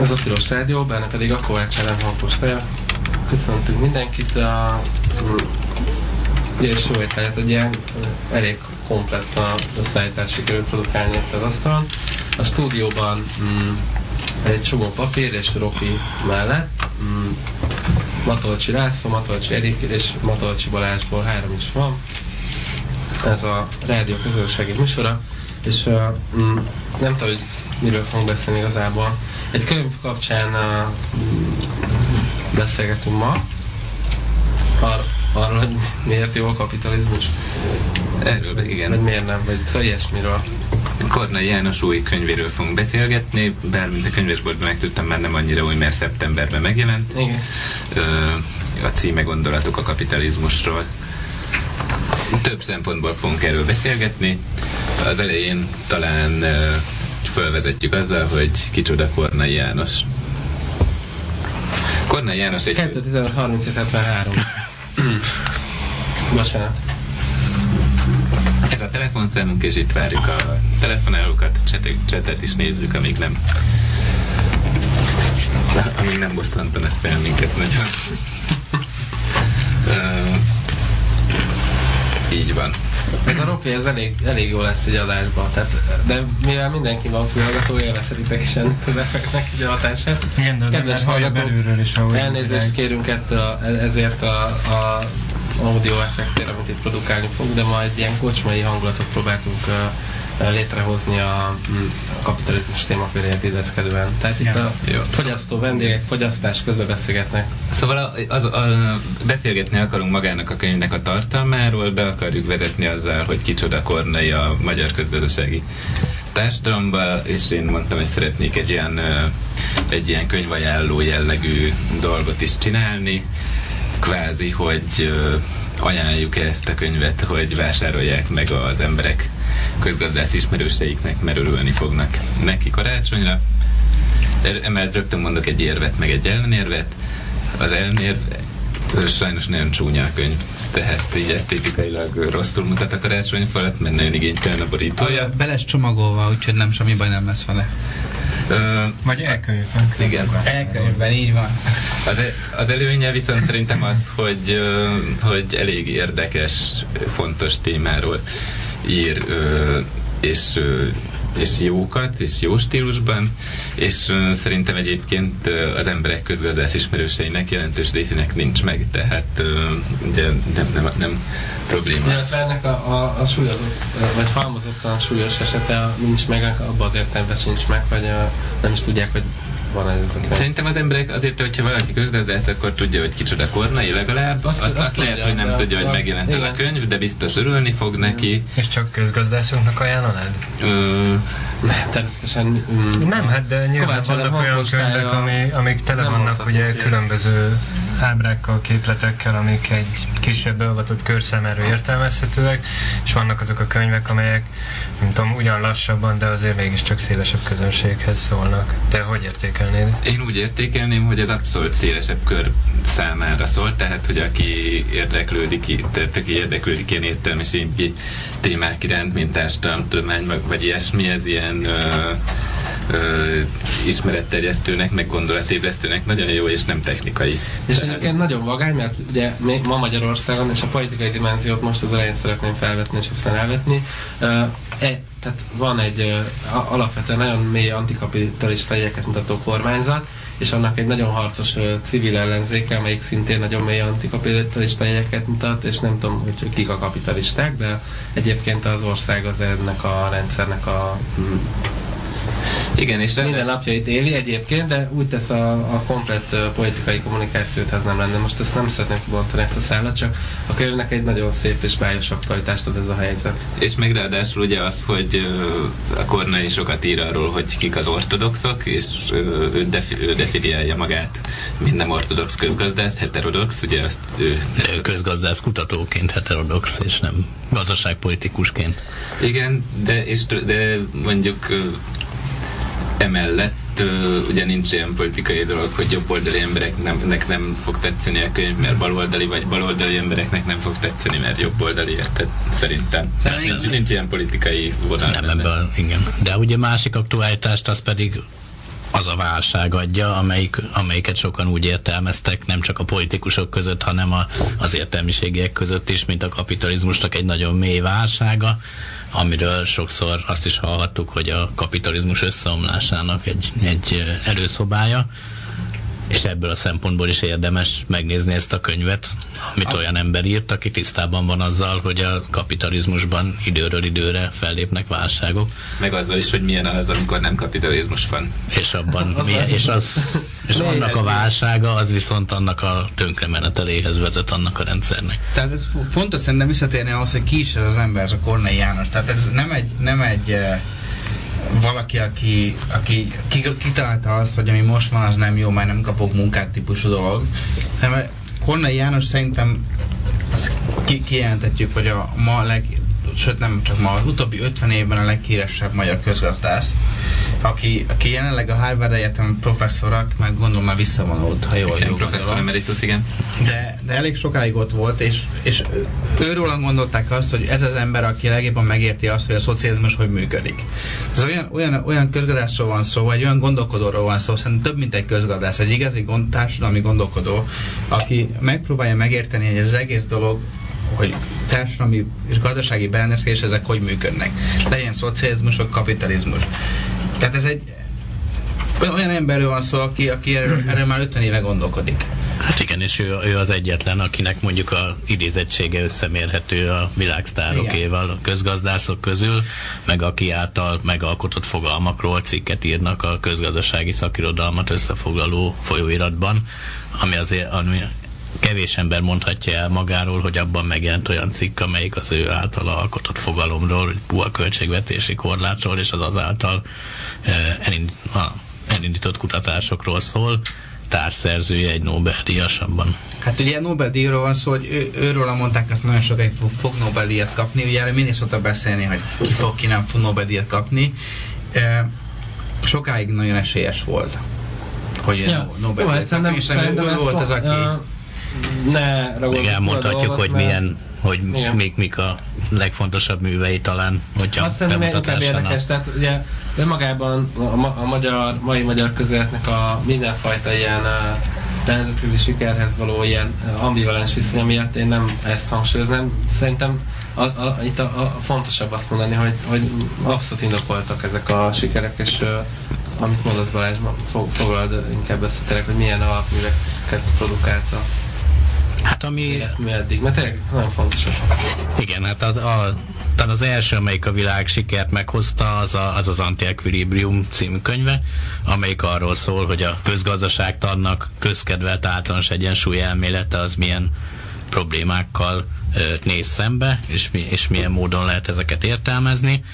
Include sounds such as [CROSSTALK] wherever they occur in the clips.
Ez a Tilos Rádió, benne pedig a Kovács Ellen hangpostaja. Köszöntünk mindenkit. A, ugye és jó ételt, egy ilyen elég komplett a összeállítás sikerült produkálni itt az asztalon. A stúdióban mm, egy csomó papír és Ropi mellett mm, Matolcsi László, Matolcsi Erik és Matolcsi Balázsból három is van. Ez a rádió közösségi műsora, és uh, mm, nem tudom, hogy miről fogunk beszélni igazából. Egy könyv kapcsán uh, beszélgetünk ma, Ar- arról, hogy miért jó a kapitalizmus. Erről, igen. Vagy miért nem, vagy szóval ilyesmiről. Kornai János új könyvéről fogunk beszélgetni, bár mint a könyvesboltban megtudtam, már nem annyira új, mert szeptemberben megjelent. Igen. Ö, a címe gondolatok a kapitalizmusról. Több szempontból fogunk erről beszélgetni. Az elején talán fölvezetjük azzal, hogy kicsoda Kornai János. Kornai János egy... 2015 3773. [COUGHS] Bocsánat. Ez a telefonszámunk, és itt várjuk a telefonálókat, csetet, csetet is nézzük, amíg nem amíg nem bosszantanak fel minket nagyon. [LAUGHS] uh, így van. Ez a ropi, ez elég, elég jó lesz egy adásban. Tehát, de mivel mindenki van fülhallgató, élvezhetitek is az effektnek egy a hatását. Igen, de az Kedves hallgatók, is, Elnézést kérünk ettől a, ezért a, a audio effektért, amit itt produkálni fog, de ma egy ilyen kocsmai hangulatot próbáltunk uh, létrehozni a, mm, kapitalizmus témaköréhez illeszkedően. Tehát itt a fogyasztó vendégek fogyasztás közben beszélgetnek. Szóval a, az, a, beszélgetni akarunk magának a könyvnek a tartalmáról, be akarjuk vezetni azzal, hogy kicsoda Kornai a magyar közgazdasági társadalomba, és én mondtam, hogy szeretnék egy ilyen, egy ilyen könyvajánló jellegű dolgot is csinálni, kvázi, hogy ajánljuk ezt a könyvet, hogy vásárolják meg az emberek közgazdász ismerőseiknek, mert örülni fognak neki karácsonyra. Er- Emellett rögtön mondok egy érvet, meg egy ellenérvet. Az ellenérv sajnos nagyon csúnya a könyv, tehát így esztétikailag rosszul mutat a karácsonyfalat, mert nagyon igénytelen a borítója. Be lesz csomagolva, úgyhogy nem semmi baj nem lesz vele. Ö, Vagy elkönyvben. Igen. Elkönyvben, így van. Az, e- az előnye viszont szerintem az, hogy, hogy elég érdekes, fontos témáról ír, és, és jókat, és jó stílusban, és szerintem egyébként az emberek közgazdász ismerőseinek jelentős részének nincs meg, tehát ugye nem, nem, nem probléma. Illetve ennek a, a, a súlyozott, vagy halmozottan súlyos esete nincs meg, abban az értelemben sincs meg, vagy uh, nem is tudják, hogy van ez. Szerintem az emberek azért, hogyha valaki közgazdász, akkor tudja, hogy kicsoda kornai legalább. Azt, Azt- azt, lehet, hogy nem tudja, hogy megjelent ez a könyv, de biztos örülni fog neki. És csak közgazdászoknak ajánlanád? Ö, Nem, természetesen... Mm, Nem, hát de nyilván Kovács vannak olyan könyvek, ami, amik tele vannak ugye ilyet. különböző ábrákkal, képletekkel, amik egy kisebb beavatott kör számára értelmezhetőek, és vannak azok a könyvek, amelyek, nem tudom, ugyan lassabban, de azért mégiscsak szélesebb közönséghez szólnak. Te hogy értékelnéd? én úgy értékelném, hogy ez abszolút szélesebb kör számára szól, tehát hogy aki érdeklődik, tehát aki érdeklődik ilyen értelmiségi témák iránt, mint társadalomtudomány, vagy- ilyesmi, ez ilyen ö, ö, ismeretterjesztőnek, meg gondolatébresztőnek nagyon jó, és nem technikai. És Tehát- egyébként nagyon vagány, mert ugye még ma Magyarországon, és a politikai dimenziót most az elején szeretném felvetni, és aztán elvetni, uh, e, tehát van egy a- alapvetően nagyon mély antikapitalista jegyeket mutató kormányzat, és annak egy nagyon harcos uh, civil ellenzéke, amelyik szintén nagyon mély antikapitalista jegyeket mutat, és nem tudom, hogy kik a kapitalisták, de egyébként az ország az ennek a rendszernek a Igen, és minden napjait éli egyébként, de úgy tesz a, a komplett politikai kommunikációt, ez nem lenne. Most ezt nem szeretném kibontani ezt a szállat, csak a könyvnek egy nagyon szép és bájos aktualitást ad ez a helyzet. És meg ráadásul ugye az, hogy a Kornai sokat ír arról, hogy kik az ortodoxok, és ő, defi, ő definiálja magát, mint nem ortodox közgazdász, heterodox, ugye azt ő, De ő közgazdász kutatóként heterodox, és nem gazdaságpolitikusként. Igen, de, és, de mondjuk emellett ugye nincs ilyen politikai dolog, hogy jobboldali embereknek nem fog tetszeni a könyv, mert baloldali, vagy baloldali embereknek nem fog tetszeni, mert jobboldali, érted? Szerintem. Tehát nincs, nincs ilyen politikai vonal. Nem ebből, igen. De ugye másik aktualitást az pedig az a válság adja, amelyik, amelyiket sokan úgy értelmeztek, nem csak a politikusok között, hanem a, az értelmiségiek között is, mint a kapitalizmusnak egy nagyon mély válsága, amiről sokszor azt is hallhattuk, hogy a kapitalizmus összeomlásának egy, egy előszobája és ebből a szempontból is érdemes megnézni ezt a könyvet, amit a... olyan ember írt, aki tisztában van azzal, hogy a kapitalizmusban időről időre fellépnek válságok. Meg azzal is, hogy milyen az, amikor nem kapitalizmus van. És abban [LAUGHS] az milyen, és, az, és annak a válsága, az viszont annak a tönkremeneteléhez vezet annak a rendszernek. Tehát ez fontos szerintem visszatérni ahhoz, hogy ki is ez az ember, ez a Kornei János. Tehát ez nem egy, nem egy eh, valaki, aki, aki kitalálta azt, hogy ami most van, az nem jó, már nem kapok munkát típusú dolog. hanem Kornei János szerintem azt kijelentetjük, hogy a ma leg, sőt nem csak ma, az utóbbi 50 évben a leghíresebb magyar közgazdász, aki, aki jelenleg a Harvard Egyetem professzora, meg gondolom már visszavonult, ha jól igen, professzor emeritus, igen. De, de elég sokáig ott volt, és, és őről gondolták azt, hogy ez az ember, aki legjobban megérti azt, hogy a szocializmus hogy működik. Ez olyan, olyan, olyan közgazdászról van szó, vagy olyan gondolkodóról van szó, szerintem több, mint egy közgazdász, egy igazi gond, társadalmi gondolkodó, aki megpróbálja megérteni, hogy az egész dolog hogy társadalmi és gazdasági berendezkedés ezek hogy működnek. Legyen szocializmus vagy kapitalizmus. Tehát ez egy olyan emberről van szó, aki, aki erről, már 50 éve gondolkodik. Hát igen, és ő, ő az egyetlen, akinek mondjuk a idézettsége összemérhető a világsztárokéval a közgazdászok közül, meg aki által megalkotott fogalmakról cikket írnak a közgazdasági szakirodalmat összefoglaló folyóiratban, ami azért ami kevés ember mondhatja el magáról, hogy abban megjelent olyan cikk, amelyik az ő által alkotott fogalomról, puha költségvetési korlátról és az azáltal eh, elind, elindított kutatásokról szól társszerzője egy Nobel-díjas abban. Hát ugye Nobel-díjról van szó, hogy ő, őről mondták, azt nagyon sokáig fog, fog Nobel-díjat kapni. Ugye erre mindig szoktak beszélni, hogy ki fog, ki nem fog Nobel-díjat kapni. E, sokáig nagyon esélyes volt, hogy ja. Nobel-díjat kapni, és ő volt az, aki... Uh, ne Még elmondhatjuk, hogy mert... milyen hogy mik, mik a legfontosabb művei talán, hogyha Azt szerintem inkább érdekes, tehát ugye önmagában a, a magyar, mai magyar közéletnek a mindenfajta ilyen nemzetközi sikerhez való ilyen ambivalens viszonya miatt én nem ezt hangsúlyoznám. Szerintem a, a, itt a, a fontosabb azt mondani, hogy, hogy abszolút indokoltak ezek a sikerek, és amit mondasz Balázs, fog, foglald inkább ezt hogy milyen alapműveket produkálta. Hát ami... Mi eddig, mert tényleg nagyon fontos. Igen, hát az, a, talán az első, amelyik a világ sikert meghozta, az a, az, az Anti-Equilibrium című könyve, amelyik arról szól, hogy a közgazdaságtannak közkedvelt általános egyensúly elmélete az milyen problémákkal ö, néz szembe, és, mi, és milyen módon lehet ezeket értelmezni,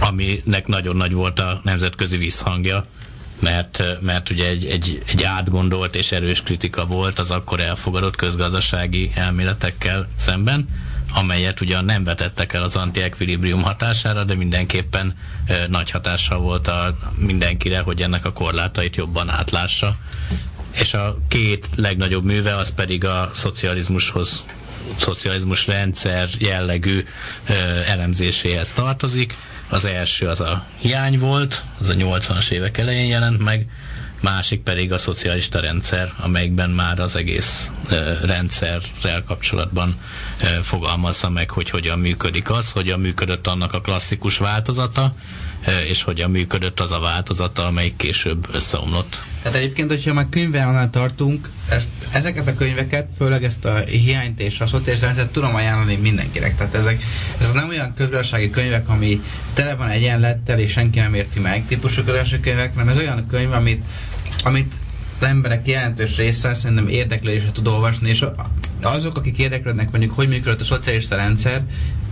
aminek nagyon nagy volt a nemzetközi visszhangja mert, mert ugye egy, egy, egy átgondolt és erős kritika volt az akkor elfogadott közgazdasági elméletekkel szemben, amelyet ugye nem vetettek el az anti-equilibrium hatására, de mindenképpen e, nagy hatással volt a mindenkire, hogy ennek a korlátait jobban átlássa. És a két legnagyobb műve az pedig a szocializmushoz szocializmus rendszer jellegű ö, elemzéséhez tartozik. Az első az a hiány volt, az a 80-as évek elején jelent meg, másik pedig a szocialista rendszer, amelyikben már az egész ö, rendszerrel kapcsolatban ö, fogalmazza meg, hogy hogyan működik az, hogyan működött annak a klasszikus változata, és hogyan működött az a változata, amelyik később összeomlott. Tehát egyébként, hogyha már könyvvel tartunk, ezt, ezeket a könyveket, főleg ezt a hiányt és a szociális rendszert tudom ajánlani mindenkinek. Tehát ezek, ezek nem olyan közgazdasági könyvek, ami tele van egyenlettel és senki nem érti meg típusú közgazdasági könyvek, hanem ez olyan könyv, amit, amit az emberek jelentős része szerintem érdeklődésre tud olvasni, és azok, akik érdeklődnek mondjuk, hogy működött a szocialista rendszer,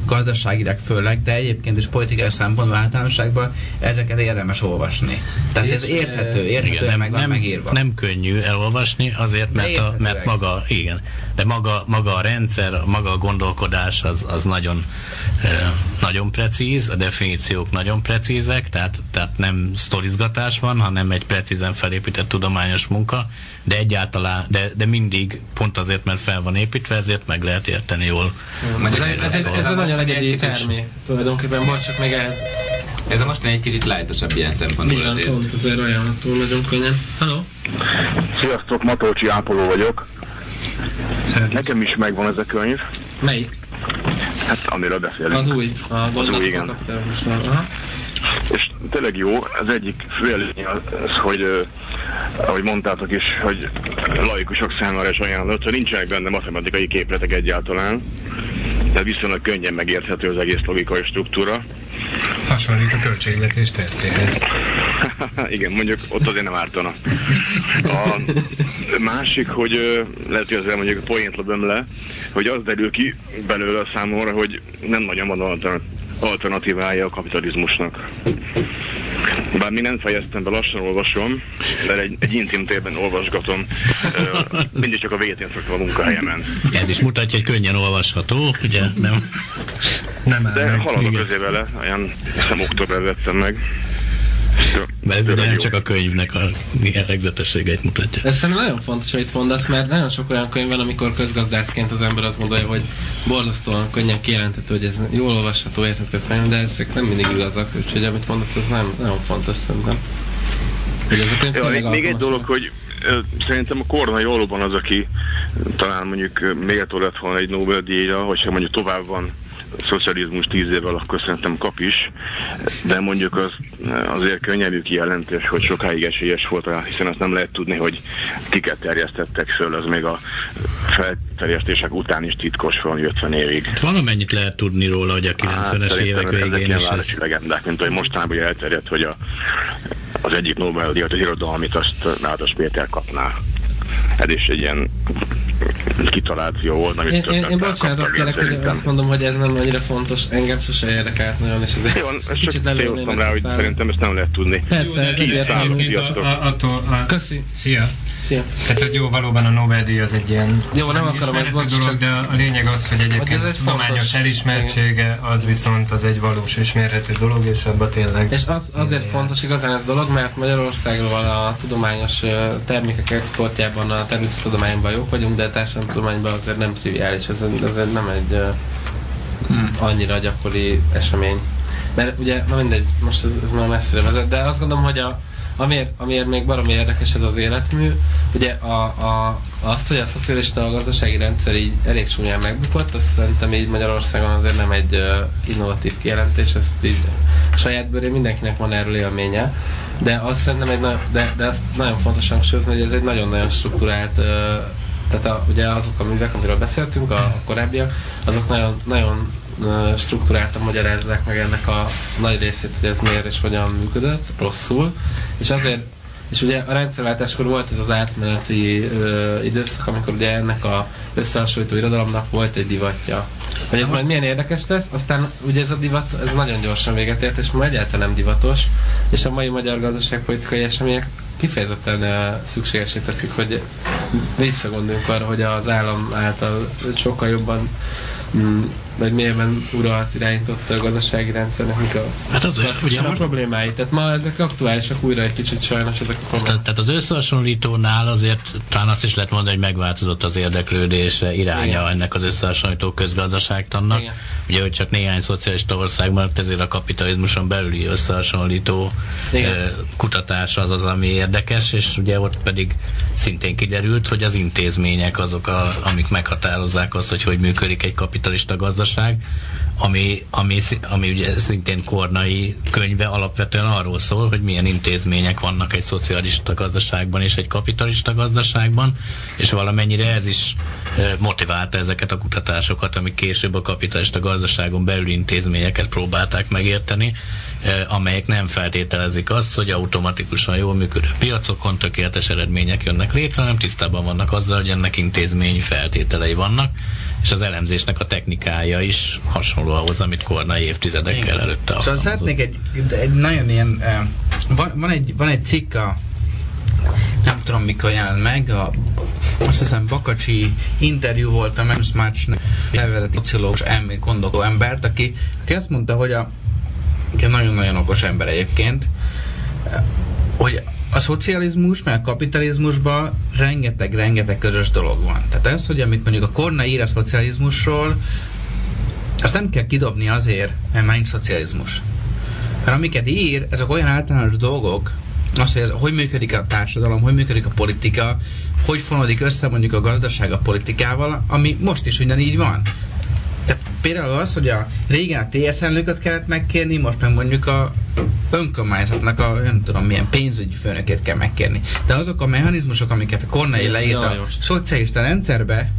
gazdaságilag főleg, de egyébként is politikai szempontból általánosságban ezeket érdemes olvasni. Tehát és ez érthető, érthető, igen, meg van nem, megírva. Nem könnyű elolvasni, azért, mert, a, mert maga, igen, de maga, maga a rendszer, maga a gondolkodás az, az nagyon, eh, nagyon precíz, a definíciók nagyon precízek, tehát, tehát nem sztorizgatás van, hanem egy precízen felépített tudományos munka, de egyáltalán, de, de mindig pont azért, mert fel van építve, ezért meg lehet érteni jól. Ez, ez, ez, ez, ez a nagyon egyedi termé, tulajdonképpen, bocs, csak még ehhez Ez a mostani egy kicsit lájtosabb ilyen szempontból Igen, azért. pont azért ajánlató nagyon könnyen. Hello? Sziasztok, Matolcsi Ápoló vagyok. Szerint. Nekem is megvan ez a könyv, Melyik? Hát amiről beszélünk. Az új. A új, igen. És tényleg jó, az egyik fő előnye az, hogy ö, ahogy mondtátok is, hogy laikusok számára is ajánlott, hogy nincsenek benne matematikai képletek egyáltalán, de viszonylag könnyen megérthető az egész logikai struktúra. Hasonlít a költségvetés tervéhez. [LAUGHS] Igen, mondjuk ott azért nem ártana. A másik, hogy lehet, hogy ezzel mondjuk a poént lövöm le, hogy az derül ki belőle a számomra, hogy nem nagyon van altern- alternatívája a kapitalizmusnak. Bár mi nem fejeztem be, lassan olvasom, de egy, egy intim térben olvasgatom. Mindig csak a végén szoktam a munkahelyemen. Ez is mutatja, hogy könnyen olvasható, ugye? Nem? Nem De haladok közé vele, olyan hiszem október vettem meg. Mert ez nem csak a könyvnek a jellegzetességeit mutatja. Ez szerintem nagyon fontos, hogy itt mondasz, mert nagyon sok olyan könyv van, amikor közgazdászként az ember azt gondolja, hogy borzasztóan könnyen kijelenthető, hogy ez jól olvasható, érthető könyv, de ezek nem mindig igazak, úgyhogy amit mondasz, az nem, nagyon fontos szerintem. Hogy ez a könyv Ja, még, még egy dolog, hogy szerintem a Kornai valóban az, aki talán mondjuk méltó lett volna egy Nobel-díjra, hogyha mondjuk tovább van szocializmus tíz évvel, akkor szerintem kap is, de mondjuk az azért könnyelű kijelentés, hogy sokáig esélyes volt rá, hiszen azt nem lehet tudni, hogy kiket terjesztettek föl, az még a felterjesztések után is titkos van 50 évig. Hát valamennyit lehet tudni róla, hogy a 90-es Hát, évek ezek végén ilyen is ez városi legendák, mint hogy mostanában elterjedt, hogy a, az egyik Nobel-díjat, az irodalmit azt Nádas Péter kapná. Ez is egy ilyen kitaláció volt, amit Én, én, én bocsánatot felkaptak, kérek, hogy szerintem. azt mondom, hogy ez nem annyira fontos, engem sose érdekelt nagyon, és ezért Jó, ezt kicsit lelőném rá, hogy szerintem ezt nem lehet tudni. Persze, ez Így egyértelmű. Köszi. Szia! Szia. Tehát, hogy jó, valóban a Nobel-díj az egy ilyen Jó, nem akarom bocs, dolog, csak- de a lényeg az, hogy egyébként Hogy ez egy tudományos fontos- elismertsége, az viszont az egy valós és mérhető dolog, és abban tényleg... És az, azért fontos igazán ez dolog, mert Magyarországról a tudományos termékek exportjában, a természettudományban jók vagyunk, de a társadalomtudományban azért nem triviális, ez, ez nem egy ö, annyira gyakori esemény. Mert ugye, na mindegy, most ez, ez már messzire vezet, de azt gondolom, hogy a, amiért, amiért még baromi érdekes ez az életmű, ugye a, a, azt, hogy a szocialista a gazdasági rendszer így elég csúnyán megbukott, azt szerintem így Magyarországon azért nem egy uh, innovatív kijelentés, ezt így saját bőrén mindenkinek van erről élménye, de azt szerintem egy, de, de azt nagyon fontos hangsúlyozni, hogy ez egy nagyon-nagyon struktúrált uh, tehát a, ugye azok a művek, amiről beszéltünk, a, korábbiak, azok nagyon, nagyon struktúráltan magyarázzák meg ennek a nagy részét, hogy ez miért és hogyan működött, rosszul. És azért, és ugye a rendszerváltáskor volt ez az átmeneti ö, időszak, amikor ugye ennek a összehasonlító irodalomnak volt egy divatja. Hogy ez majd milyen érdekes lesz, aztán ugye ez a divat, ez nagyon gyorsan véget ért, és ma egyáltalán nem divatos, és a mai magyar gazdaságpolitikai események kifejezetten uh, szükségesé teszik, hogy visszagondoljunk arra, hogy az állam által sokkal jobban mm, vagy mélyebben uralt, irányított a gazdasági rendszernek, mik a Hát az, ugye klasszikusan a problémái. Tehát ma ezek aktuálisak újra egy kicsit sajnos ezek a problémák. Tehát az összehasonlítónál azért talán azt is lehet mondani, hogy megváltozott az érdeklődése iránya Igen. ennek az összehasonlító közgazdaságtannak. Igen. Ugye, hogy csak néhány szocialista országban, hát ezért a kapitalizmuson belüli összehasonlító Igen. kutatás az az, ami érdekes, és ugye ott pedig szintén kiderült, hogy az intézmények azok, a, amik meghatározzák azt, hogy hogy működik egy kapitalista gazdaság, ami, ami, szi- ami ugye szintén Kornai könyve alapvetően arról szól, hogy milyen intézmények vannak egy szocialista gazdaságban és egy kapitalista gazdaságban, és valamennyire ez is motiválta ezeket a kutatásokat, amik később a kapitalista gazdaságon belüli intézményeket próbálták megérteni, amelyek nem feltételezik azt, hogy automatikusan jól működő piacokon tökéletes eredmények jönnek létre, hanem tisztában vannak azzal, hogy ennek intézményi feltételei vannak, és az elemzésnek a technikája is hasonló ahhoz, amit Kornai évtizedekkel Igen. előtte Szóval alkalmazott. szeretnék egy, egy nagyon ilyen... Van, van, egy, van egy cikk a nem tudom mikor jelent meg, a, azt hiszem Bakacsi interjú volt a Men's Match leveleti szociológus elmé gondoló embert, aki, aki azt mondta, hogy a aki nagyon-nagyon okos ember egyébként, hogy a szocializmus, meg a kapitalizmusban rengeteg-rengeteg közös dolog van. Tehát ez, hogy amit mondjuk a Korna ír a szocializmusról, azt nem kell kidobni azért, mert már nincs szocializmus. Mert amiket ír, ezek olyan általános dolgok, az, hogy ez, hogy működik a társadalom, hogy működik a politika, hogy fonódik össze mondjuk a gazdaság a politikával, ami most is ugyanígy van. Tehát például az, hogy a régen a TSZ elnököt kellett megkérni, most meg mondjuk a önkormányzatnak a nem tudom milyen pénzügyi főnökét kell megkérni. De azok a mechanizmusok, amiket a Kornei leírt a szocialista rendszerbe,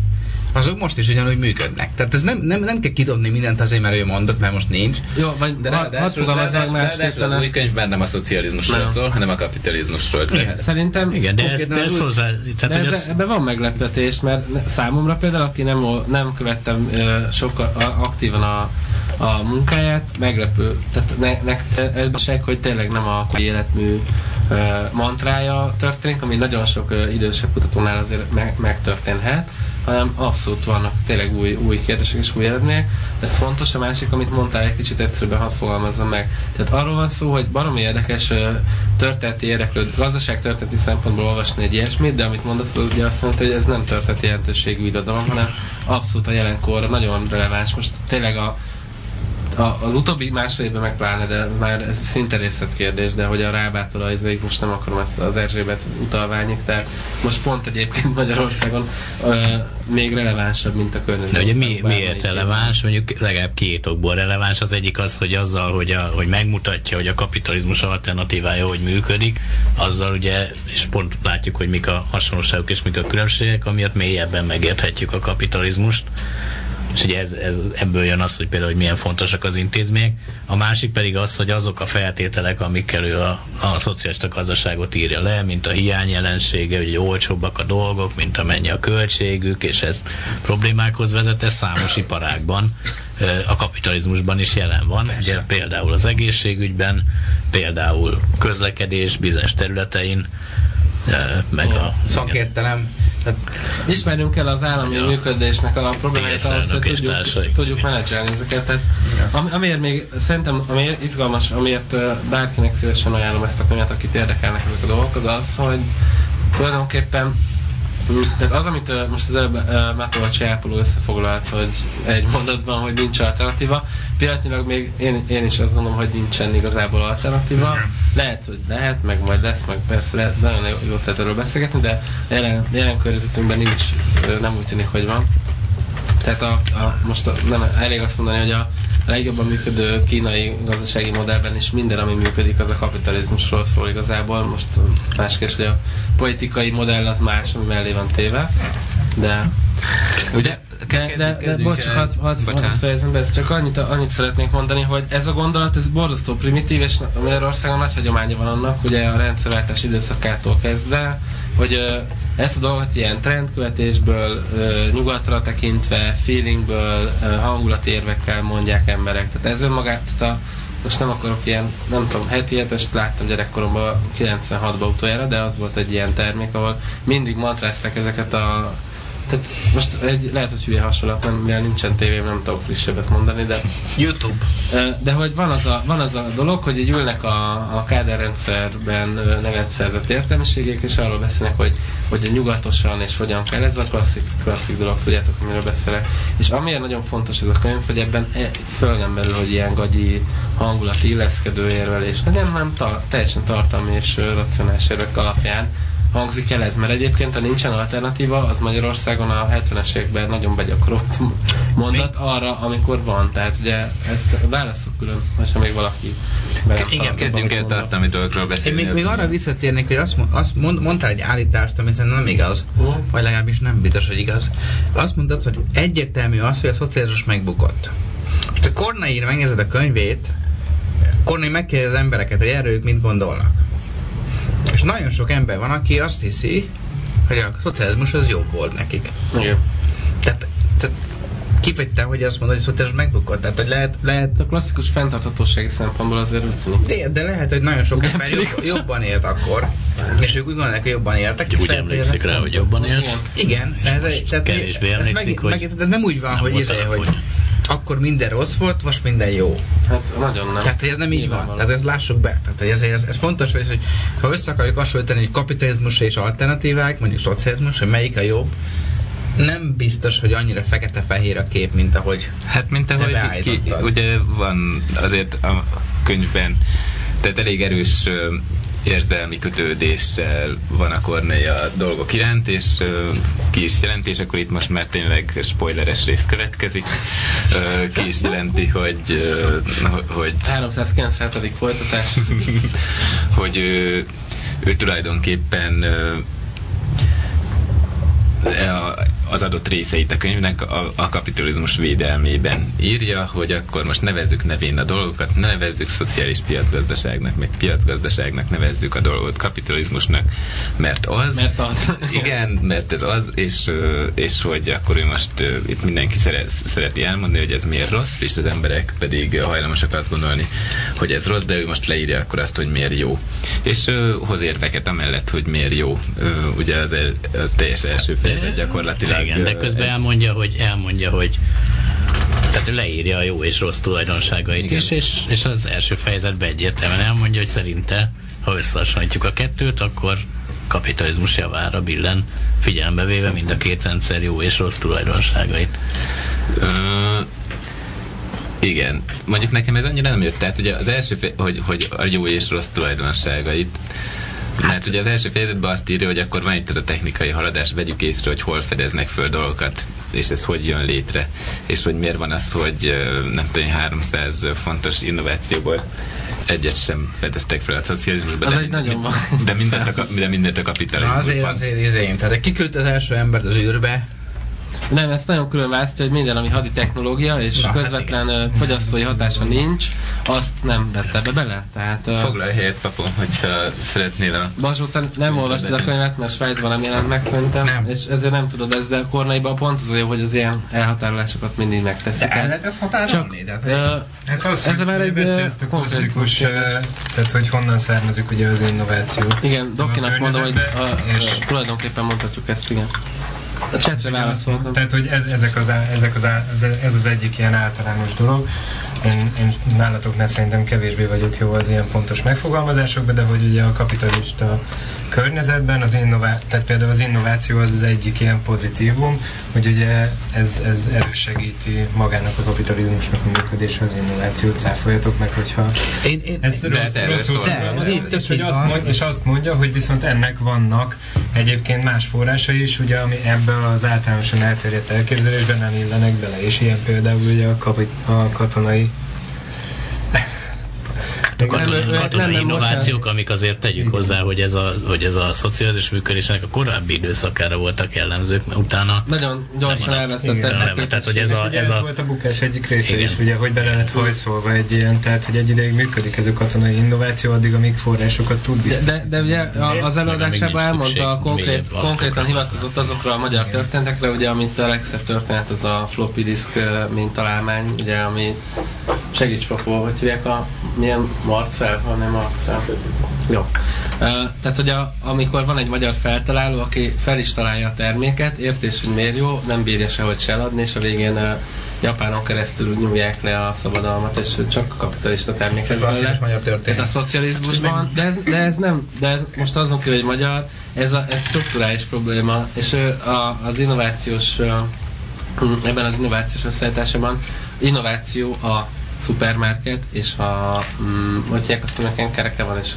azok most is ugyanúgy működnek. Tehát ez nem, nem, nem kell kidobni mindent azért, mert ő mondott, mert most nincs. Jó, vagy De ha- hadd fogalmazzák másképpen az új könyvben nem a szocializmusról Nem. szól, hanem a kapitalizmusról. Tehát Szerintem Igen, de ez, de az ez úgy- hozzá... De Tehát, hogy ebbe, az, ebbe van meglepetés, mert számomra például, aki nem, nem követtem ö, sokkal a- aktívan a, a munkáját, meglepő. Tehát ne, ne, ebben se, hogy tényleg nem a életmű ö, mantrája történik, ami nagyon sok ö, idősebb kutatónál azért me, megtörténhet, hanem abszolút vannak tényleg új, új kérdések és új eredmények. Ez fontos, a másik, amit mondtál, egy kicsit egyszerűbben hadd fogalmazzam meg. Tehát arról van szó, hogy baromi érdekes történeti érdeklőd, gazdaság történeti szempontból olvasni egy ilyesmit, de amit mondasz, az ugye azt mondta, hogy ez nem történeti jelentőségű irodalom, hanem abszolút a jelenkorra nagyon releváns. Most tényleg a a, az utóbbi másfél évben meg pláne, de már ez szinte részletkérdés, de hogy a Rábától a izéig, most nem akarom ezt az Erzsébet utalványig, tehát most pont egyébként Magyarországon ö, még relevánsabb, mint a környező. de ugye mi, miért releváns? Mondjuk legalább két okból releváns. Az egyik az, hogy azzal, hogy, a, hogy megmutatja, hogy a kapitalizmus alternatívája hogy működik, azzal ugye, és pont látjuk, hogy mik a hasonlóságok és mik a különbségek, amiatt mélyebben megérthetjük a kapitalizmust. És ugye ez, ez, ebből jön az, hogy például hogy milyen fontosak az intézmények. A másik pedig az, hogy azok a feltételek, amikkel ő a, a szocialista gazdaságot írja le, mint a hiány jelensége, hogy olcsóbbak a dolgok, mint amennyi a költségük, és ez problémákhoz vezet, ez számos iparágban, a kapitalizmusban is jelen van. Ugye például az egészségügyben, például közlekedés bizonyos területein, meg a Szakértelem. Tehát Ismerjünk el az állami Ja. működésnek a problémáit ahhoz, hogy tudjuk, tudjuk menedzselni ezeket. Tehát, ami, amiért még szerintem, amiért izgalmas, amiért bárkinek szívesen ajánlom ezt a könyvet, akit érdekelnek ezek a dolgok, az az, hogy tulajdonképpen tehát az, amit most az előbb uh, Matolacsi Ápoló összefoglalt, hogy egy mondatban, hogy nincs alternatíva, pillanatnyilag még én, én is azt gondolom, hogy nincsen igazából alternatíva. Lehet, hogy lehet, meg majd lesz, meg persze lehet, nagyon jó, jó lehet erről beszélgetni, de jelen, jelen környezetünkben nincs, nem úgy tűnik, hogy van. Tehát a, a, most a, nem elég azt mondani, hogy a legjobban működő kínai gazdasági modellben is minden, ami működik, az a kapitalizmusról szól igazából. Most más kérdés, hogy a politikai modell az más, ami mellé van téve, de Ugye, de, de, de bocs, csak hadd, Bocsánat. hadd fejezem be, csak annyit, annyit szeretnék mondani, hogy ez a gondolat, ez borzasztó primitív, és Magyarországon nagy hagyománya van annak, ugye a rendszerváltás időszakától kezdve, hogy ezt a dolgot ilyen trendkövetésből, nyugatra tekintve, feelingből, hangulatérvekkel mondják emberek. Tehát ez önmagát, tehát a, most nem akarok ilyen, nem tudom, heti hetest láttam gyerekkoromban 96-ban utoljára, de az volt egy ilyen termék, ahol mindig mantráztak ezeket a tehát most egy, lehet, hogy hülye hasonlat, nem, mivel nincsen tévém, nem tudok frissebbet mondani, de YouTube. De hogy van az a, van az a dolog, hogy így ülnek a, a kádárrendszerben ö, nevet szerzett értelmiségek, és arról beszélnek, hogy, hogy a nyugatosan és hogyan kell. Ez a klasszik, klasszik dolog, tudjátok, amiről beszélek. És amiért nagyon fontos ez a könyv, hogy ebben e, föl nem belül, hogy ilyen gagyi hangulati illeszkedő érvelés legyen, hanem ta, teljesen tartalmi és racionális érvek alapján hangzik el ez, mert egyébként ha nincsen alternatíva, az Magyarországon a 70-es években nagyon begyakorolt mondat arra, amikor van. Tehát ugye ezt válaszok külön, ha még valaki Igen, Kezdjünk el tartalmi dolgokról Én beszélni. még, még arra visszatérnék, hogy azt, mond, azt mond, mondtál egy állítást, ami szerintem nem igaz, Mhm. vagy legalábbis nem biztos, hogy igaz. Azt mondtad, hogy egyértelmű az, hogy a szocializmus megbukott. Most a Kornair megnézed a könyvét, Kornair megkérdezi az embereket, hogy erről ők mit gondolnak. És nagyon sok ember van, aki azt hiszi, hogy a szocializmus az jobb volt nekik. Igen. Tehát, tehát kifejtem, hogy azt mondod, hogy a szocializmus megbukott. Tehát, hogy lehet, lehet A klasszikus fenntarthatósági szempontból azért úgy tűnik. de, de lehet, hogy nagyon sok ember jobb, jobban élt akkor, és ők úgy gondolják, hogy jobban éltek. és úgy lehet, emlékszik rá, hogy jobban élt. Igen. De ez, egy, tehát, kevésbé ez meg, hogy meg, tehát nem úgy van, nem hogy, izé, hogy. Akkor minden rossz volt, most minden jó. Hát nagyon nem. Tehát hogy ez nem így van. Tehát ezt lássuk be. Tehát hogy ez, ez, ez fontos, hogy, hogy ha össze akarjuk hasonlítani, hogy kapitalizmus és alternatívák, mondjuk szocializmus, hogy melyik a jobb, nem biztos, hogy annyira fekete-fehér a kép, mint ahogy Hát mint Te ahogy ki, beállítottad. ugye van azért a könyvben, tehát elég erős érzelmi kötődéssel van a Kornei a dolgok iránt, és ö, ki is jelenti, és akkor itt most már tényleg spoileres rész következik. Ö, ki is jelenti, hogy, ö, hogy 397. folytatás. [LAUGHS] hogy ő, ő tulajdonképpen ö, a- az adott részeit a könyvnek a, a kapitalizmus védelmében írja, hogy akkor most nevezzük nevén a dolgokat, ne nevezzük szociális piacgazdaságnak, meg piacgazdaságnak nevezzük a dolgot kapitalizmusnak, mert az, Mert az. igen, mert ez az, és, és hogy akkor ő most itt mindenki szeret, szereti elmondani, hogy ez miért rossz, és az emberek pedig hajlamosak azt gondolni, hogy ez rossz, de ő most leírja akkor azt, hogy miért jó. És hoz érveket amellett, hogy miért jó. Ugye az el, a teljes első fejezet gyakorlatilag. Igen, de közben egy- elmondja, hogy elmondja, hogy tehát ő leírja a jó és rossz tulajdonságait Igen. is, és, és az első fejezetben egyértelműen elmondja, hogy szerinte, ha összehasonlítjuk a kettőt, akkor kapitalizmus javára billen, figyelembe véve mind a két rendszer jó és rossz tulajdonságait. Ö, igen. Mondjuk nekem ez annyira nem jött. Tehát ugye az első, fe- hogy, hogy a jó és rossz tulajdonságait. Mert ugye az első fejezetben azt írja, hogy akkor van itt ez a technikai haladás, vegyük észre, hogy hol fedeznek föl dolgokat, és ez hogy jön létre. És hogy miért van az, hogy nem tudom, 300 fontos innovációból egyet sem fedeztek fel a szocializmusba. Az de, egy nagyon van. de, mindent a, de mindent a kapitalizmusban. azért, azért izén. Tehát kiküldte az első embert az űrbe, Nem, ezt nagyon külön választja, hogy minden, ami hadi technológia, és Na, hát közvetlen ö, fogyasztói hatása nincs, azt nem vette be bele. Tehát Foglalj helyet, papom, hogyha szeretnél a Bazsó, te nem olvastad a könyvet, mert Svájcban nem jelent meg szerintem, Nem. és ezért nem tudod ezt, de a Kornaiban pont az hogy az ilyen elhatárolásokat mindig megteszik. de el lehet ezt határolni? Tehát, hogy- Ö, Hát az, Ez már egy, beszélsz a klasszikus, tehát hogy honnan származik ugye az innováció. igen, Dokinak mondom, hogy a, és- tulajdonképpen mondhatjuk ezt, igen. A csetre válaszoltam. Tehát, hogy ez, ezek az, ezek az, ez, az egyik ilyen általános dolog. Én, én nállatoknál szerintem kevésbé vagyok jó az ilyen fontos megfogalmazásokban, de hogy ugye a kapitalista környezetben az innová- tehát például az innováció az az egyik ilyen pozitívum, hogy ugye ez, ez elősegíti magának a kapitalizmusnak a működése az innovációt, cáfoljatok meg, hogyha Én, én, ez De rossz, rosszul. De, ez fogalmazom, így tök és, hogy azt és mondja, hogy viszont ennek vannak egyébként más forrásai is, ugye, ami ebbe az általánosan elterjedt elképzelésben nem illenek bele, és ilyen például ugye a, kapi, a katonai A katonai, Nem, nem, katonai nem, innovációk, amik azért tegyük hozzá, hogy ez a, hogy ez a szociális működésnek a korábbi időszakára voltak jellemzők, mert utána Nagyon gyorsan Nem, elvesztette igen, ezt a nem, tehát, hogy ez a- ugye ez ez, a- volt a bukás egyik része Igen. is, ugye, hogy bele lett hajszolva egy ilyen, tehát hogy egy ideig működik ez a katonai innováció, addig, amíg forrásokat tud De, biztosítani. de, de ugye a- az előadásában elmondta, szükség konkrét, konkrétan hivatkozott azokra a magyar történetekre, ugye, amit a legszebb történet, az a floppy disk, mint találmány, ugye, ami segíts papó, hogy hívják a milyen Marcel, ha nem Marcel. Jó. Tehát, hogy a, amikor van egy magyar feltaláló, aki fel is találja a terméket, értés, hogy miért jó, nem bírja sehogy se eladni, és a végén ö, Japánon keresztül nyomják le a szabadalmat, és csak kapitalista termékhez Ez belőle. magyar Tehát a történet. szocializmusban, de ez, de ez nem, de ez most azon kívül, hogy magyar, ez, a, ez strukturális probléma, és a, az innovációs, ebben az innovációs összeállításában innováció a szupermarket és a, mm, hogy hívják azt, nekem kereke van, és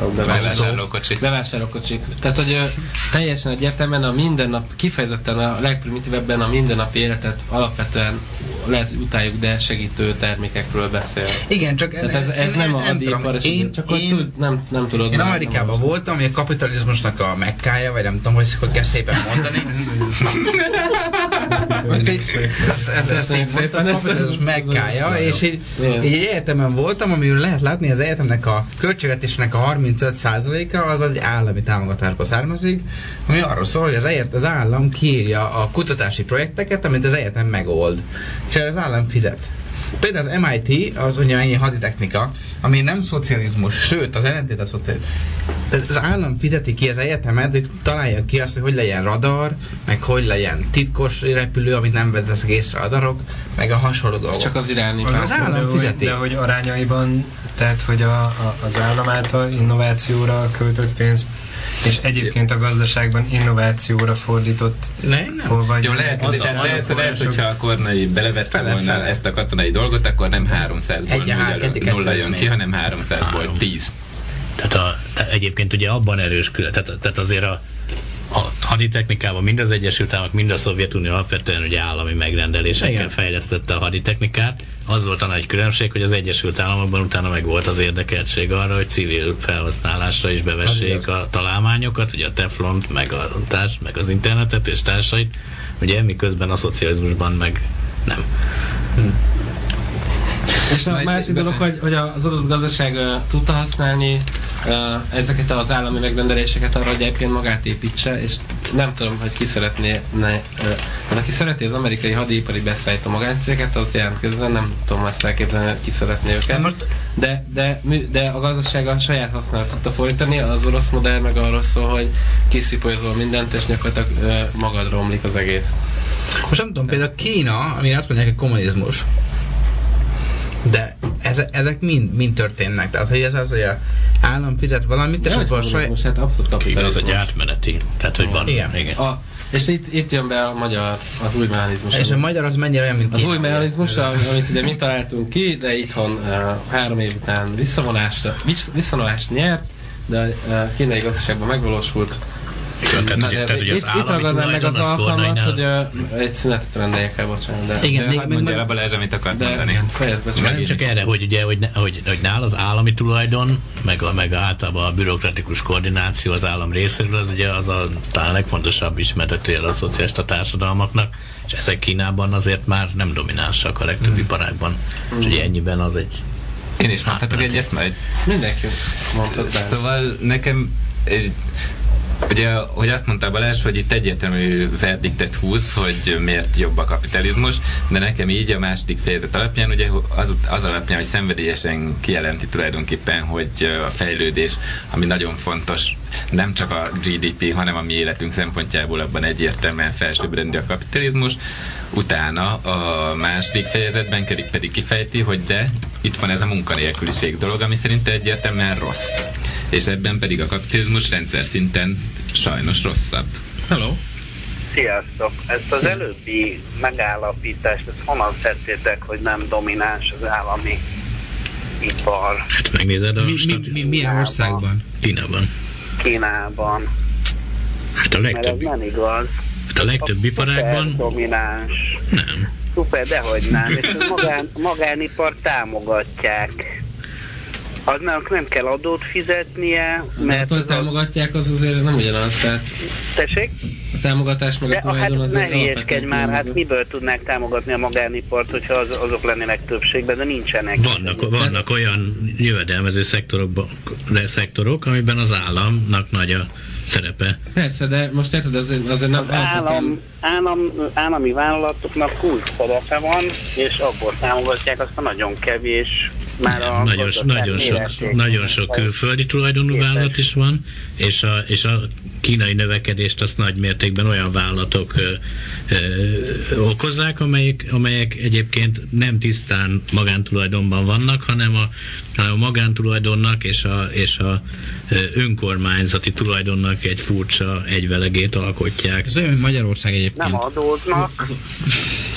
a bevásárlókocsi. bevásárlókocsik. Tehát, hogy ö, teljesen egyértelműen a mindennap, kifejezetten a legprimitívebben a mindennapi életet alapvetően lehet, hogy utáljuk, de segítő termékekről beszél. Igen, csak Tehát ez, ez én- nem a nem tudom, hadipar, én, csak hogy én, tud, nem, nem tudod. Én nem- Amerikában voltam, ami a kapitalizmusnak a mekkája, vagy nem tudom, hogy hogy kell szépen mondani. Most így- Ez, ez, ez így Köszönjük mondtam, szépen, a kapitalizmus ez- mekkája, ez- és így, Igen. így egy egyetemen voltam, amiről lehet látni, az egyetemnek a költségvetésnek a 35%-a az az állami támogatásból származik, ami arról szól, hogy az, egyet, az állam kiírja a kutatási projekteket, amit az egyetem megold. És az állam fizet. Például az MIT, az ugye ennyi haditechnika, ami nem szocializmus, sőt, az ellentét a szocializmus. Az állam fizeti ki az egyetemet, hogy találják ki azt, hogy hogy legyen radar, meg hogy legyen titkos repülő, amit nem vesznek észre radarok, meg a hasonló dolgok. Csak az iráni Az párt. állam de, hogy, fizeti. de hogy arányaiban, tehát hogy a, a, az állam által innovációra költött pénz És egyébként a gazdaságban innovációra fordított Ne, nem. hol vagy Jó, lehet, Az az, lehet, az lehet, lehet, hogyha a Kornai belevette Fele, volna fele. ezt a katonai dolgot, akkor nem 300-ból Egy a hát, nulla, kettő, jön ki, hanem 300-ból Három. 10. Tehát, a, te, egyébként ugye abban erős külön, tehát, tehát azért a, a haditechnikában mind az Egyesült Államok, mind a Szovjetunió alapvetően ugye állami megrendelésekkel Igen. fejlesztette a haditechnikát. Az volt a nagy különbség, hogy az Egyesült Államokban utána meg volt az érdekeltség arra, hogy civil felhasználásra is bevessék a találmányokat, ugye a teflont, meg, a társ, meg az internetet és társait, ugye miközben a szocializmusban meg nem. És a másik dolog, hogy, hogy az adott gazdaság uh, tudta használni ezeket az állami megrendeléseket arra, hogy egyébként magát építse, és nem tudom, hogy ki szeretné, ne, hát aki szereti az amerikai hadipari beszállító magáncégeket, az jelentkezzen, nem tudom azt elképzelni, hogy ki szeretné őket. De most- De, de, a gazdaság a saját használat tudta fordítani, az orosz modell meg arról szól, hogy kiszipolyozol mindent, és gyakorlatilag magad romlik az egész. Most nem tudom, például Kína, amire azt mondják, hogy kommunizmus. De eze, ezek mind, mind történnek. Tehát, hogy ez az, hogy a állam fizet valamit, és De akkor a saját... most hát abszolút Kína az kapitalizmus. egy átmeneti, tehát hogy van. Igen. igen. A, és itt, itt jön be a magyar, az új mechanizmus. És a magyar az mennyire olyan, mint az új mechanizmus, am- amit ugye mi találtunk ki, de itthon uh, három év után visszavonásra, visz- visszavonulást nyert, de a uh, kínai gazdaságban megvalósult. Tehát, Na, ugye, tehát, ugye az itt ragadnám meg az alkalmat, hogy uh, egy szünetet rendeljek el, bocsánat. De, Igen, De még, hadd még, mondja meg, Balázs, amit akart de mondani. Nem csak erre, hogy ugye, hogy, ne, hogy, hogy nál az állami tulajdon, meg, a, meg általában a bürokratikus koordináció az állam részéről, az ugye az a talán legfontosabb ismertetője a szociálista társadalmaknak, és ezek Kínában azért már nem dominánsak a legtöbb Hmm. iparágban. És ugye ennyiben az egy Én is mondhatok egyet majd. Mindenki mondtad be. Szóval nekem egy, Ugye, hogy azt mondta Balázs, hogy itt egyértelmű verdiktet húz, hogy miért jobb a kapitalizmus, de nekem így a második fejezet alapján, ugye az, az alapján, hogy szenvedélyesen kijelenti tulajdonképpen, hogy a fejlődés, ami nagyon fontos, nem csak a GDP, hanem a mi életünk szempontjából abban egyértelműen felsőbbrendű a kapitalizmus. Utána a második fejezetben pedig, pedig kifejti, hogy de itt van ez a munkanélküliség dolog, ami szerinte egyértelműen rossz. És ebben pedig a kapitalizmus rendszer szinten sajnos rosszabb. Hello. Sziasztok! Ezt az előbbi megállapítást, ezt honnan szedtétek, hogy nem domináns az állami ipar Hát megnézed a mi, mi, mi, milyen országban? Kínában. Kínában? Hát a Mert ez legtöbb, nem igaz. hát a legtöbb Szuper iparágban domináns. nem. Szuper, dehogy nem. És a magán, magánipar támogatják. Aznak nem kell adót fizetnie, Mert mert hogy az támogatják, az azért nem ugyanaz, tehát Tessék? a támogatás meg De a hát tulajdon ne azért hülyeskedj alapvetően már, hát miből tudnák támogatni a magánipart, hogyha az, azok lennének többségben, de nincsenek. Vannak, vannak olyan jövedelmező szektorokban, de szektorok, amiben az államnak nagy a szerepe. Persze, de most érted, azért, azért nem Az állam, állam, állami vállalatoknak kulcs szerepe van, és abból támogatják azt a nagyon kevés, már a nagyon, nagyon, sok, nagyon sok külföldi tulajdonú Képes. vállalat is van, és a, és a kínai növekedést azt nagy mértékben olyan vállalatok ö, ö, okozzák, amelyek, amelyek egyébként nem tisztán magántulajdonban vannak, hanem a, a magántulajdonnak és a, és a önkormányzati tulajdonnak egy furcsa egyvelegét alkotják. Ez olyan, Magyarország egyébként. Nem adóznak,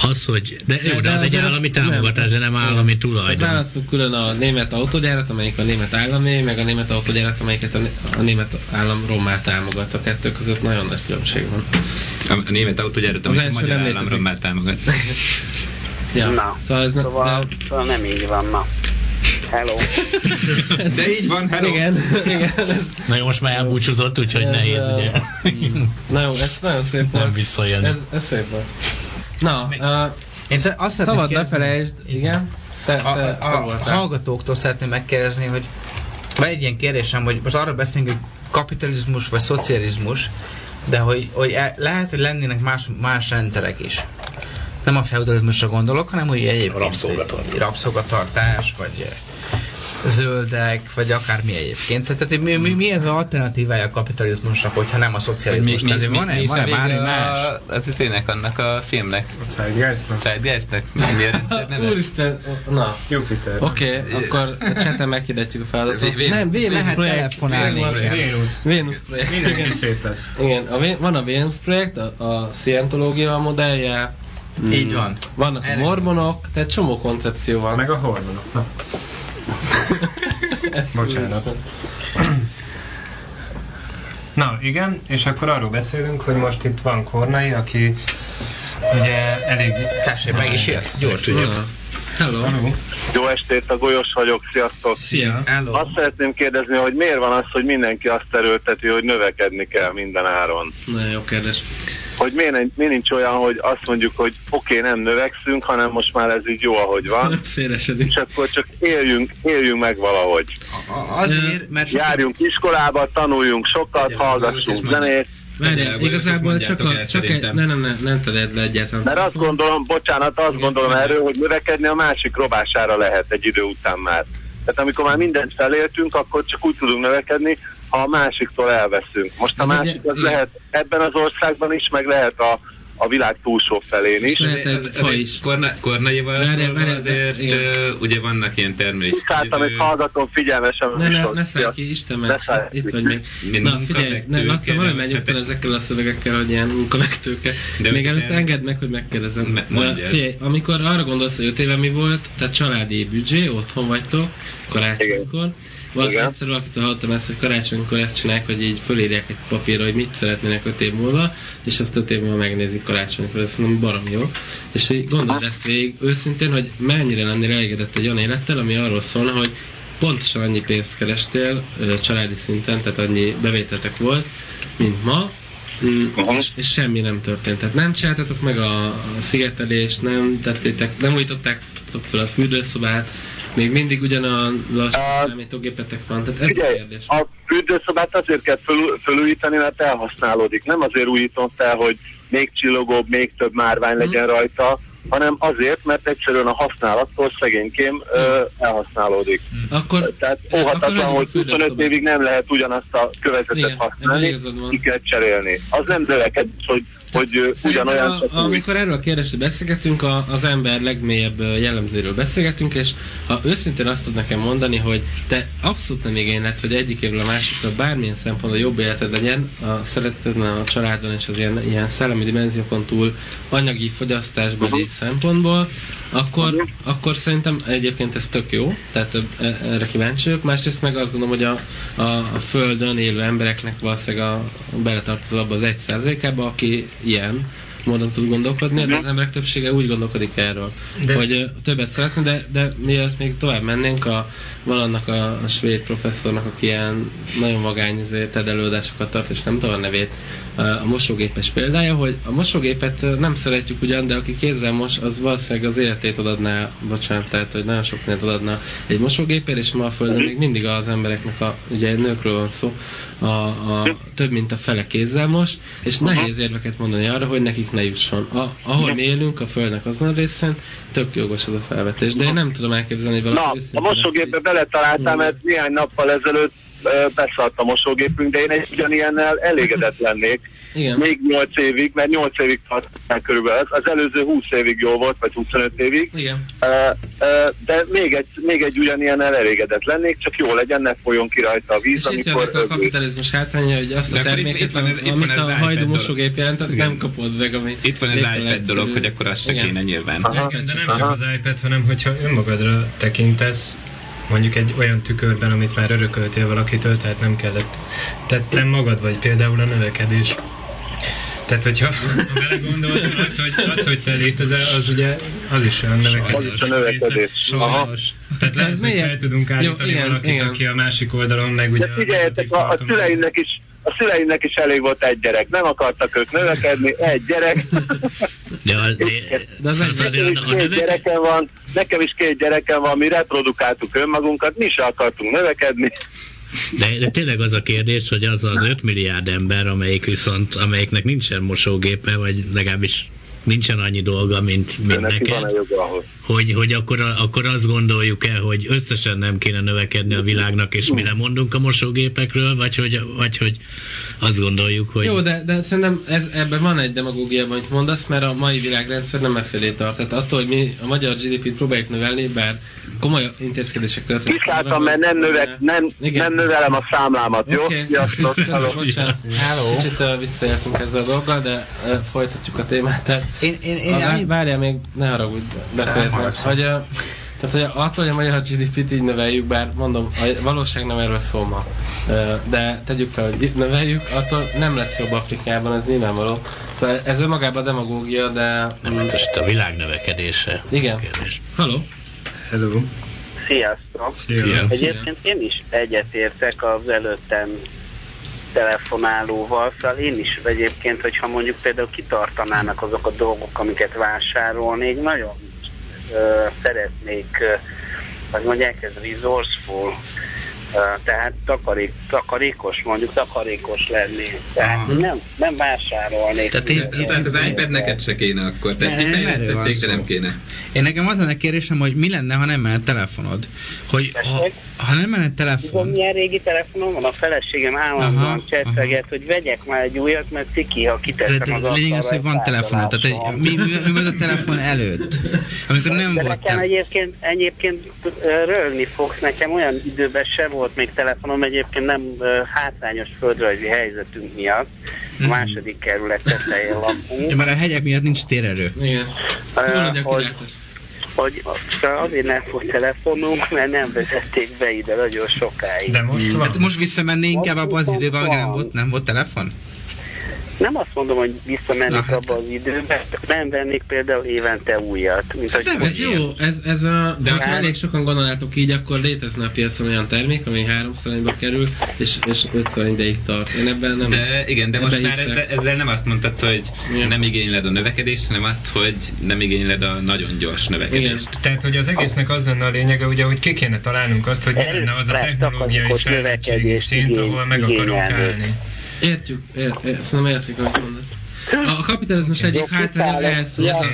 Az, hogy, de jó, de, de az egy azért állami nem. támogatás, de nem állami Hát tulajdon. választjuk külön a német autógyárat, amelyik a német állami, meg a német autógyárat, amelyiket a, né- a német állam rommá támogat. A kettő között nagyon nagy különbség van. A, a német autógyárat, Az amit a magyar nem létezik. már támogat. [LAUGHS] Ja. na, Szóval ez ne, szóval, de, szóval nem így van, na. Hello. [LAUGHS] De így van, hello! igen, igen. Ez, Na jó, most már elbúcsúzott, úgyhogy Ez, nehéz, ö, ugye? na jó, ez nagyon szép Nem volt. visszajönni. Ez, ez szép volt. Na, uh, Én azt szabad ne felejtsd, igen. Te, te, a, te a, a hallgatóktól szeretném megkérdezni, hogy van egy ilyen kérdésem, hogy most arra beszélünk, hogy kapitalizmus vagy szocializmus, de hogy, hogy e- lehet, hogy lennének más, más rendszerek is. Nem a feudalizmusra gondolok, hanem hogy egyébként Rabszolgatartás. rabszolgatartás, vagy, zöldek, vagy akármi egyébként. Tehát, tehát mi, mi, mi ez az alternatívája a kapitalizmusnak, hogyha nem a szocializmus? mi, mi, mi, van-e, mi van-e bármi más? Az izének, annak a filmnek. Zeitgeistnek? A rendszer neve? Úristen, na, Jupiter. oké, okay, akkor a chaten meghirdetjük a feladatot. Nem, Vénusz Lehet projekt. telefonálni, Vénusz- projekt. Mindenki szép lesz. Igen, a, van a Vénusz projekt, a, a szientológia modellje, mm, Így van. vannak a Erre- mormonok, tehát csomó koncepció van. Meg a hormonok. Na. [LAUGHS] Bocsánat. Na, igen, és akkor arról beszélünk, hogy most itt van Kornai, aki ugye elég... Tessék, meg is jött. Gyors, gyors. Na. Hello. Haló. Jó estét, a Golyos vagyok, sziasztok! Szia. Hello. Azt szeretném kérdezni, hogy miért van az, hogy mindenki azt erőlteti, hogy növekedni kell minden áron? Nagyon jó kérdés. Hogy miért, nincs- miért nincs olyan, hogy azt mondjuk, hogy oké, okay, nem növekszünk, hanem most már ez így jó, ahogy van, [LAUGHS] Szélesedik. és akkor csak éljünk, éljünk meg valahogy. A- Azért, mert Járjunk iskolába, tanuljunk sokat, hallgassunk zenét, Várjál, igazából csak, a, csak egy, szerintem. ne, nem, nem, nem tedd le egyáltalán. mert azt gondolom, bocsánat, azt Igen, gondolom erről, hogy növekedni a másik robására lehet egy idő után már. Tehát amikor már mindent feléltünk, akkor csak úgy tudunk növekedni, ha a másiktól elveszünk. Most a másik az igen. lehet ebben az országban is, meg lehet a, a világ túlsó felén is. Lehet ez fa is. Várjál, azért igen. ö, ugye vannak ilyen termelés. Szálltam, és hallgatom figyelmesen. Ne, ne, ne szállj Szia. ki, Isten Ne meg, itt vagy még. Na figyelj, ne, Laci, valami nem, megnyugtan ezekkel a szövegekkel, hogy ilyen munka meg tőke. De Még előtt engedd meg, hogy megkérdezem. Figyelj, amikor arra gondolsz, hogy 5 éve mi volt, tehát családi büdzsé, otthon vagytok, karácsonykor, valaki Igen. egyszer valakitől hallottam ezt, hogy karácsonykor ezt csinálják, hogy így fölírják egy papírra, hogy mit szeretnének 5 év múlva, és azt 5 év múlva megnézik karácsonykor, ez szerintem barom jó. És hogy gondold ezt végig őszintén, hogy mennyire lennél elégedett egy olyan élettel, ami arról szólna, hogy pontosan annyi pénzt kerestél családi szinten, tehát annyi bevételtek volt, mint ma, Mm, Aha. és, és semmi nem történt. Tehát nem csináltatok meg a, a szigetelést, nem tettétek, nem újították fel a fürdőszobát, még mindig ugyanolyan lassú számítógépetek van, tehát ez a Figyelj, kérdés. a fürdőszobát azért kell föl, fölújítani, mert elhasználódik. Nem azért újítom fel, hogy még csillogóbb, még több márvány Mhm. legyen rajta, hanem azért, mert egyszerűen a használattól szegénykém ö, elhasználódik. Akkor, Tehát akkor óhatatlan, hagyjuk a hogy 25 fürdőszobát. évig nem lehet ugyanazt a kövezetet Igen, használni, ki kell cserélni. Az nem növekedés, hogy, hogy ugyanolyan a, amikor erről a kérdésről beszélgetünk, a, az ember legmélyebb jellemzőről beszélgetünk, és ha őszintén azt tud nekem mondani, hogy te abszolút nem igényled, hogy egyik évről a másikra bármilyen szempontból jobb életed legyen, a szeretetedben, a családon és az ilyen, ilyen szellemi dimenziókon túl anyagi fogyasztásbeli Mhm. szempontból, akkor, akkor szerintem egyébként ez tök jó, tehát erre kíváncsi vagyok. Másrészt meg azt gondolom, hogy a, a, a Földön élő embereknek valószínűleg a, beletartozó abba az egy százalékába, aki ilyen módon tud gondolkodni, de az emberek többsége úgy gondolkodik erről, de. Hogy többet szeretne, de, de mielőtt még tovább mennénk, a, van annak a, a svéd professzornak, aki ilyen nagyon vagány TED előadásokat tart, és nem tudom a nevét, a mosógépes példája, hogy a mosógépet nem szeretjük ugyan, de aki kézzel mos, az valószínűleg az életét odadná, bocsánat, tehát hogy nagyon sok mindent odadna egy mosógépért, és ma a Földön még mindig az embereknek, a, ugye nőkről van szó, a, a, több mint a fele kézzel mos, és nehéz érveket mondani arra, hogy nekik ne jusson. A, ahol mi élünk, a Földnek azon részen, tök jogos az a felvetés, de én nem tudom elképzelni, hogy valaki Na, a mosógépbe beletaláltam, mert néhány nappal ezelőtt ö, beszart a mosógépünk, de én egy ugyanilyennel elégedett lennék. Igen. Még 8 évig, mert 8 évig tartották körülbelül. Az, az előző 20 évig jó volt, vagy 25 évig. Igen. De még egy, még egy ugyanilyennel elégedett lennék, csak jó legyen, ne folyjon ki rajta a víz, És itt jön amikor a kapitalizmus hátránya, hogy azt De a itt- terméket, itt van ez- itt amit van ez a hajdu mosógép jelentett, nem kapod meg, ami Itt van ez lépten iPad dolog, hogy akkor az se kéne nyilván. Aha. De nem Aha. csak az iPad, hanem hogyha önmagadra tekintesz, mondjuk egy olyan tükörben, amit már örököltél valakitől, tehát nem kellett. Tehát te magad vagy például a növekedés. Tehát, hogyha ha belegondolsz, az, hogy, az, hogy te létezel, az ugye, az is olyan Az növekedés. is a növekedés. Aha. Sajnos. Tehát lehet, hogy fel tudunk állítani Jó, igen, valakit, igen. aki a másik oldalon, meg ugye De figyeljetek, a, a szüleimnek is a szüleimnek is elég volt egy gyerek. Nem akartak ők növekedni, egy gyerek. De, a, de, De az egy- Nekem is két gyerekem van, nekem is két gyerekem van, mi reprodukáltuk önmagunkat, mi se akartunk növekedni. De, de tényleg az a kérdés, hogy az az 5 milliárd ember, amelyik viszont, amelyiknek nincsen mosógépe, vagy legalábbis nincsen annyi dolga, mint, mint neked, hogy, hogy akkor, akkor azt gondoljuk el, hogy összesen nem kéne növekedni a világnak, és mi lemondunk a mosógépekről, vagy hogy, vagy hogy azt gondoljuk, hogy... Jó, de, de szerintem ez, ebben van egy demagógia, amit mondasz, mert a mai világrendszer nem e felé tart. Tehát attól, hogy mi a magyar GDP-t próbáljuk növelni, bár komoly intézkedések történnek. Kiszálltam, mert nem, növek, nem, Igen. nem növelem a számlámat, jó? Oké, Sziasztok, hello. bocsánat. Hello. Kicsit uh, visszaértünk ezzel a dolggal, de uh, folytatjuk a témát. Tehát, Én, én, én, a, annyit- várjál még, ne haragudj, befejezem. Hogy, tehát, hogy attól, hogy a magyar GDP-t így növeljük, bár mondom, a valóság nem erről szól ma, de tegyük fel, hogy itt növeljük, attól nem lesz jobb Afrikában, ez nyilvánvaló. Szóval ez önmagában demagógia, de... Nem, hát most a világ növekedése. Igen. Kérdés. Haló? Hello. Sziasztok! Szia. Egyébként én is egyetértek az előttem telefonálóval, szóval én is egyébként, hogyha mondjuk például kitartanának azok a dolgok, amiket vásárolnék, nagyon ö, szeretnék, ö, hogy mondják, ez resourceful, tehát takarék, takarékos, mondjuk takarékos lenni. Tehát Aha. nem, nem vásárolnék. Tehát én- én- Tehát az iPad neked se kéne akkor. Tehát Ne, ti nem erről van fejlesztették, de szó. nem kéne. Én nekem az lenne kérdésem, hogy mi lenne, ha nem menne telefonod? Hogy ha, ha nem menne Tudom, telefon, milyen régi telefonom van? A feleségem állandóan csetteget, hogy vegyek már egy újat, mert ciki, ha kiteszem de, az de lényeg az, hogy van telefonod. Tehát egy, mi, mi, mi van a telefon előtt? Amikor nem de volt nekem egyébként, egyébként ö, rögni fogsz, nekem olyan időben sem volt még telefonom, egyébként nem hátrányos földrajzi helyzetünk miatt. A Mhm. második kerület tetején lakunk. Ja, mert a hegyek miatt nincs térerő. Igen. A hogy, hogy azért nem volt telefonunk, mert nem vezették be ide nagyon sokáig. De most van. Hát most visszamenni inkább abba az időben, nem volt, nem volt telefon? Nem azt mondom, hogy visszamennék hát. abba az időbe, nem vennék például évente újat. Mint hogy Nem, Ez jó, ez, ez a, de ha elég sokan gondolnátok így, akkor létezne a piacon olyan termék, ami háromszor annyiba kerül, és, és ötször ideig tart. Én ebben nem... De igen, de most már ezzel, ezzel nem azt mondtad, hogy Igen. nem igényled a növekedést, hanem azt, hogy nem igényled a nagyon gyors növekedést. Tehát, hogy az egésznek az lenne a lényege, ugye, hogy ki kéne találnunk azt, hogy mi lenne az a technológiai növekedés szint, ahol meg akarunk igényelni. állni. Értjük, ér, ér, szerintem értjük, amit mondasz. A, kapitalizmus egyik hátránya ez, hogy ez, a,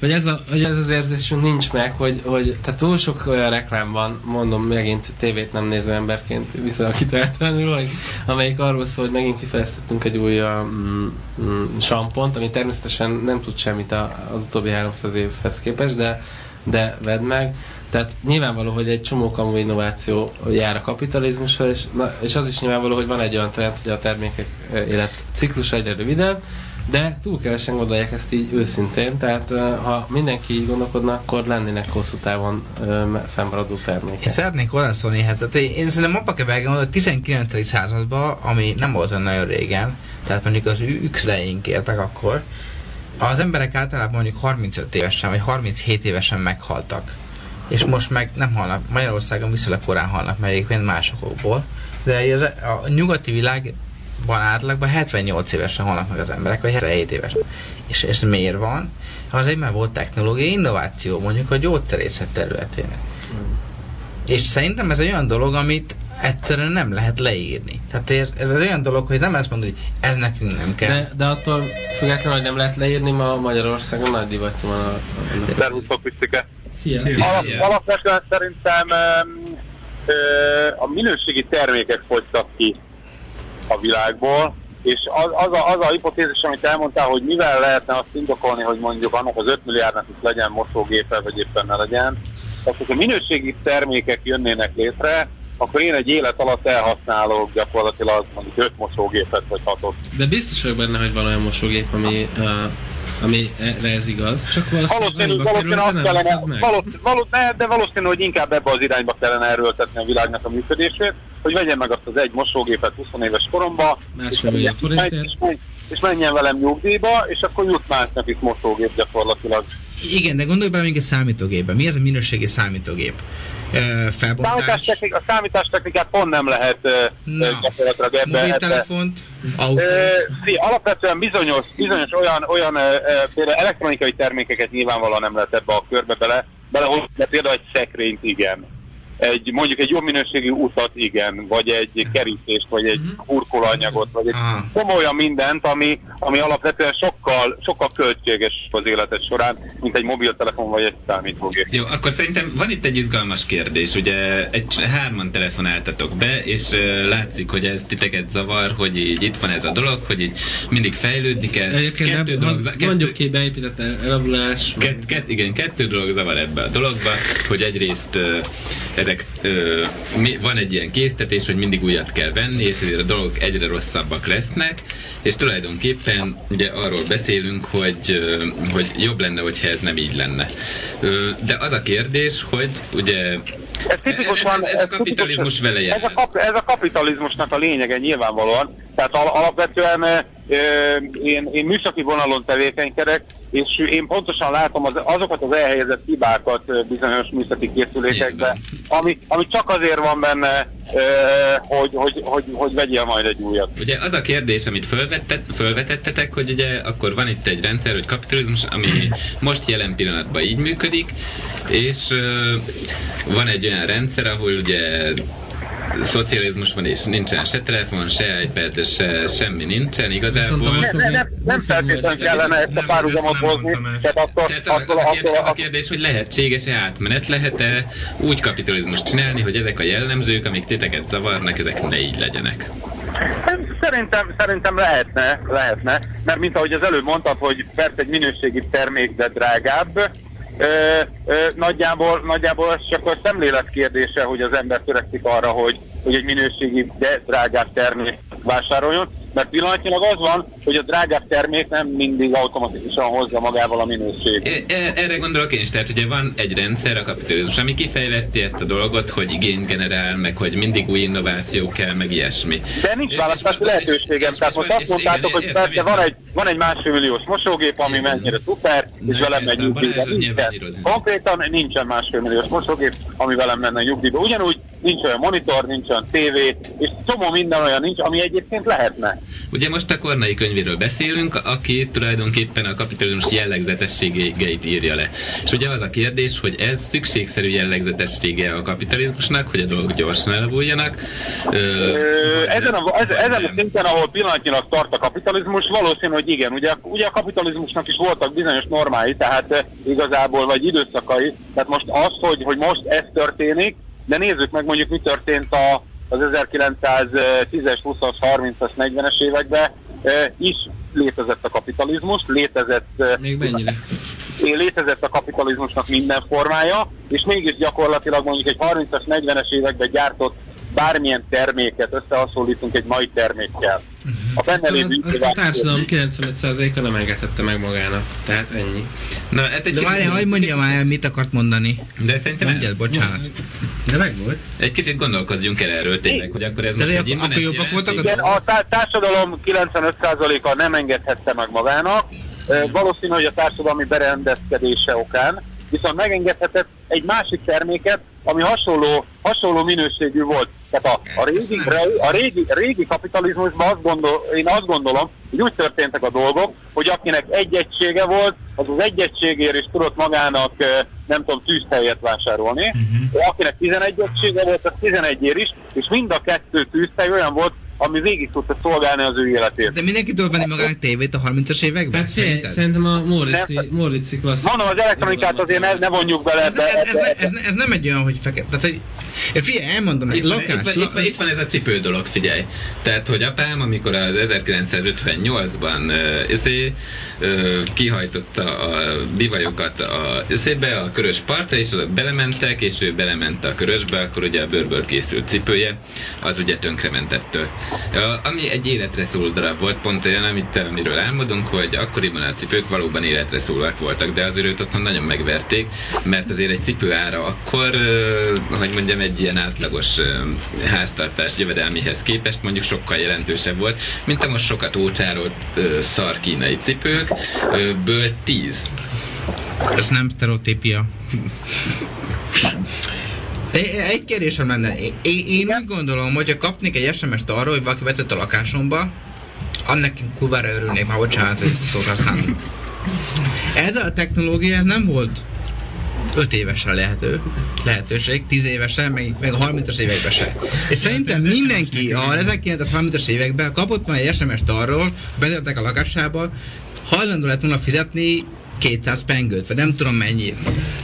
hogy, ez a, hogy ez az érzésünk nincs meg, hogy, hogy tehát túl sok olyan reklám van, mondom megint tévét nem néző emberként visszalakítatlanul, hogy, amelyik arról szól, hogy megint kifejeztettünk egy új mm, mm, sampont, ami természetesen nem tud semmit a- az utóbbi 300 évhez képest, de, de vedd meg. Tehát nyilvánvaló, hogy egy csomó kamu innováció jár a kapitalizmussal, és, na, és az is nyilvánvaló, hogy van egy olyan trend, hogy a termékek eh, életciklus egyre rövidebb, de túl kevesen gondolják ezt így őszintén, tehát eh, ha mindenki így gondolkodna, akkor lennének hosszú távon eh, fennmaradó Én termékek. szeretnék hozzászólni ehhez. Tehát én én szerintem abba kell belgondolni, a 19. században, ami nem volt olyan nagyon régen, tehát mondjuk az X leink értek akkor, az emberek általában mondjuk 35 évesen vagy 37 évesen meghaltak. És most meg nem halnak. Magyarországon viszonylag korán halnak meg egyébként másokból. De ez a nyugati világban átlagban 78 évesen halnak meg az emberek, vagy 77 évesen. És ez miért van? Azért, mert volt technológiai innováció, mondjuk a gyógyszerészet területén. És szerintem ez egy olyan dolog, amit egyszerűen nem lehet leírni. Tehát ez, ez az olyan dolog, hogy nem ezt mondod, hogy ez nekünk nem kell. De, de attól függetlenül, hogy nem lehet leírni, ma Magyarországon nagy divatja van a... a, Szia. Alap, Szia. alapvetően szerintem ö, a minőségi termékek fogytak ki a világból, és az, az, a, az a hipotézis, amit elmondtál, hogy mivel lehetne azt indokolni, hogy mondjuk annak az 5 milliárdnak is legyen mosógépe, vagy éppen ne legyen, tehát hogyha minőségi termékek jönnének létre, akkor én egy élet alatt elhasználok gyakorlatilag mondjuk 5 mosógépet vagy 6 De biztos vagyok benne, hogy van olyan mosógép, ami, uh, ami erre ez igaz. Csak valószínűleg Valószínű, azt kellene, valószínű, való, ne, de valószínű, hogy inkább ebbe az irányba kellene erőltetni a világnak a működését, hogy vegyen meg azt az egy mosógépet 20 éves koromba, és, millió és, menj- és menjen velem nyugdíjba, és akkor jut másnak is mosógép gyakorlatilag. Igen, de gondolj bele még a számítógépbe. Mi az a minőségi számítógép? Felbontás, Számítástechnik, a számítástechnikát pont nem lehet Na. gyakorlatilag ebbe, mobiltelefont, autó. Alapvetően bizonyos, bizonyos olyan, olyan például elektronikai termékeket nyilvánvalóan nem lehet ebbe a körbe bele, belehozni, de például egy szekrényt igen. Egy mondjuk egy jobb minőségű utat igen, vagy egy kerítést, vagy egy hurkolóanyagot, vagy egy olyan mindent, ami, ami alapvetően sokkal, sokkal költséges az életed során, mint egy mobiltelefon vagy egy számítógép. Jó, akkor szerintem van itt egy izgalmas kérdés. Ugye egy, hárman telefonáltatok be, és látszik, hogy ez titeket zavar, hogy így itt van ez a dolog, hogy így mindig fejlődni kell. Egyébként kettő nem, dolog, kettő, mondjuk ki beépített elavulás. Kett, kett, igen, kettő dolog zavar ebbe a dologba, hogy egyrészt uh, ezek, uh, mi, van egy ilyen késztetés, hogy mindig újat kell venni, és ezért a dolgok egyre rosszabbak lesznek, és tulajdonképpen ugye arról beszélünk, hogy, uh, hogy jobb lenne, hogyha ez nem így lenne. Uh, de az a kérdés, hogy ugye Ez tipikusan, ez, ez, ez a kapitalizmus vele ez a, jár. kap, ez a kapitalizmusnak a lényege nyilvánvalóan. Tehát al, alapvetően én, én műszaki vonalon tevékenykedek, és én pontosan látom az, azokat az elhelyezett hibákat bizonyos műszaki készülékekben, ami, ami csak azért van benne, hogy, hogy, hogy, hogy vegyél majd egy újat. Ugye az a kérdés, amit fölvettet, fölvetettetek, hogy ugye akkor van itt egy rendszer, hogy kapitalizmus, ami most jelen pillanatban így működik, és van egy olyan rendszer, ahol ugye szocializmus van, és nincsen se telefon, se iPad, se semmi nincsen igazából. A Ne, ne, nem, nem feltétlenül kellene ezt a Nem, párhuzamot nem hozni, tehát attól, Tehát az, attól, az, a kérdés, az a kérdés, hogy lehetséges-e átmenet, lehet-e úgy kapitalizmust csinálni, hogy ezek a jellemzők, amik titeket zavarnak, ezek ne így legyenek. Szerintem, szerintem lehetne, lehetne, mert mint ahogy az előbb mondtad, hogy persze egy minőségi termék, de drágább, ö, ö, nagyjából, nagyjából ez csak a szemlélet kérdése, hogy az ember törekszik arra, hogy, hogy egy minőségi, de drágább termék vásároljon, mert pillanatnyilag az van, hogy a drágább termék nem mindig automatikusan hozza magával a minőséget. Erre gondolok én is, tehát ugye van egy rendszer, a kapitalizmus, ami kifejleszti ezt a dolgot, hogy igényt generál, meg hogy mindig új innováció kell, meg ilyesmi. De nincs választási lehetőségem. és- Tehát most azt mondtátok, hogy persze értem. van egy, van egy másfél milliós mosógép, ami mennyire szuper, és Na, velem megy nyugdíjba. Konkrétan nincsen másfél milliós mosógép, ami velem menne nyugdíjba. Ugyanúgy nincs olyan monitor, nincs olyan tévé, és csomó minden olyan nincs, ami egyébként lehetne. Ugye most a Kornai könyvéről beszélünk, aki tulajdonképpen a kapitalizmus jellegzetességeit írja le. És ugye az a kérdés, hogy ez szükségszerű jellegzetessége a kapitalizmusnak, hogy a dolgok gyorsan elavuljanak. Ö, Ö, ezen, a, ez, ezen a szinten, ahol pillanatnyilag tart a kapitalizmus, valószínű, hogy igen. Ugye, ugye a kapitalizmusnak is voltak bizonyos normái, tehát eh, igazából, vagy időszakai. Tehát most az, hogy, hogy most ez történik, de nézzük meg mondjuk, mi történt a, az 1910-es, 20-as, 30-as, 40-es években, is létezett a kapitalizmus, létezett eh, Még mennyire? létezett a kapitalizmusnak minden formája, és mégis gyakorlatilag mondjuk egy 30-as, 40-es években gyártott bármilyen terméket összehasonlítunk egy mai termékkel. A benne lévő azt a társadalom 95%-a nem engedhette meg magának. Tehát ennyi. Na, hát egy De várj, kicsit- hagyd mondja már el, mit akart mondani. De szerintem Mondjad, bocsánat. De meg volt. egy kicsit gondolkozzunk el erről tényleg, hogy akkor ez De most akkor- egy immanens akkor jobbak voltak? Igen, a tá- társadalom 95%-a nem engedhette meg magának, valószínű, hogy a társadalmi berendezkedése okán, viszont megengedhetett egy másik terméket, ami hasonló, hasonló minőségű volt. Tehát a, a, régi, a régi, régi kapitalizmusban azt gondol, én azt gondolom, hogy úgy történtek a dolgok, hogy akinek egy egysége volt, az az egy egységért is tudott magának, nem tudom, tűzteljet vásárolni. Uh-huh. Akinek 11 egysége volt, az 11 is, és mind a kettő tűztely olyan volt, ami végig tudta szolgálni az ő életét. De mindenki tud venni magának tévét a 30-as években? Hát Szerinted? szerintem a. Morici klasszik. Mondom, az elektronikát azért ne, ne vonjuk bele Ez, ebbe. ez, ez, ez, ne, ez nem egy olyan, hogy fekete. Tehát, hogy, figyelj, elmondom, Itt van, lakás. itt, van, itt, van, itt van ez a cipő dolog, figyelj. Tehát, hogy apám, amikor az 1958-ban uh, izé, uh, kihajtotta a bivajokat a izébe, a körös partra, és belementek, és ő belement a körösbe, akkor ugye a bőrből készült cipője, az ugye tönkrement ettől. Uh, ami egy életre szóló darab volt, pont olyan, amit, amiről álmodunk, hogy akkoriban a cipők valóban életre szólóak voltak, de azért őt otthon nagyon megverték, mert azért egy cipő ára akkor, uh, hogy mondjam, egy ilyen átlagos háztartás jövedelmihez képest mondjuk sokkal jelentősebb volt, mint a most sokat ócsárolt szar kínai cipők, uh, ből tíz. Ez nem sztereotípia. Egy kérdésem lenne. Én úgy gondolom, hogy ha kapnék egy SMS-t arról, hogy valaki betett a lakásomba, annak kurvára örülnék, már bocsánat, hogy ezt a szót használom. Ez a technológia, ez nem volt 5 évesre lehető, lehetőség, 10 évesen, meg, meg a 30-as években se. És szerintem mindenki a 1930-as években kapott már egy SMS-t arról, betörtek a lakásába, hajlandó lett volna fizetni 200 pengőt, vagy nem tudom mennyi.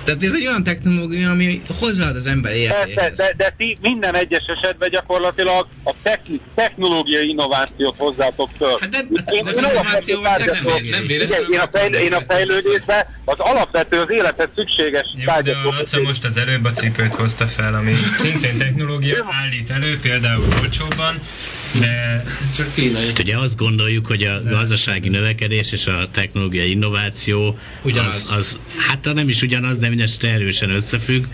Tehát ez egy olyan technológia, ami hozzáad az ember életéhez. de, de ti minden egyes esetben gyakorlatilag a techni, technológiai innovációt hozzátok föl. Hát de- én, de én, az alapvető innováció tárgyat nem- tudok- nem igen, véletlenül én, a fejl, én a fejlődésben az alapvető az élethez szükséges Jó, de a Laca most az előbb a cipőt hozta fel, ami szintén technológia állít elő, például olcsóbban, de Csak kínai. Hát ugye azt gondoljuk, hogy a gazdasági növekedés és a technológiai innováció Ugyanaz. Az, az, hát ha nem is ugyanaz, de mindenesetre erősen összefügg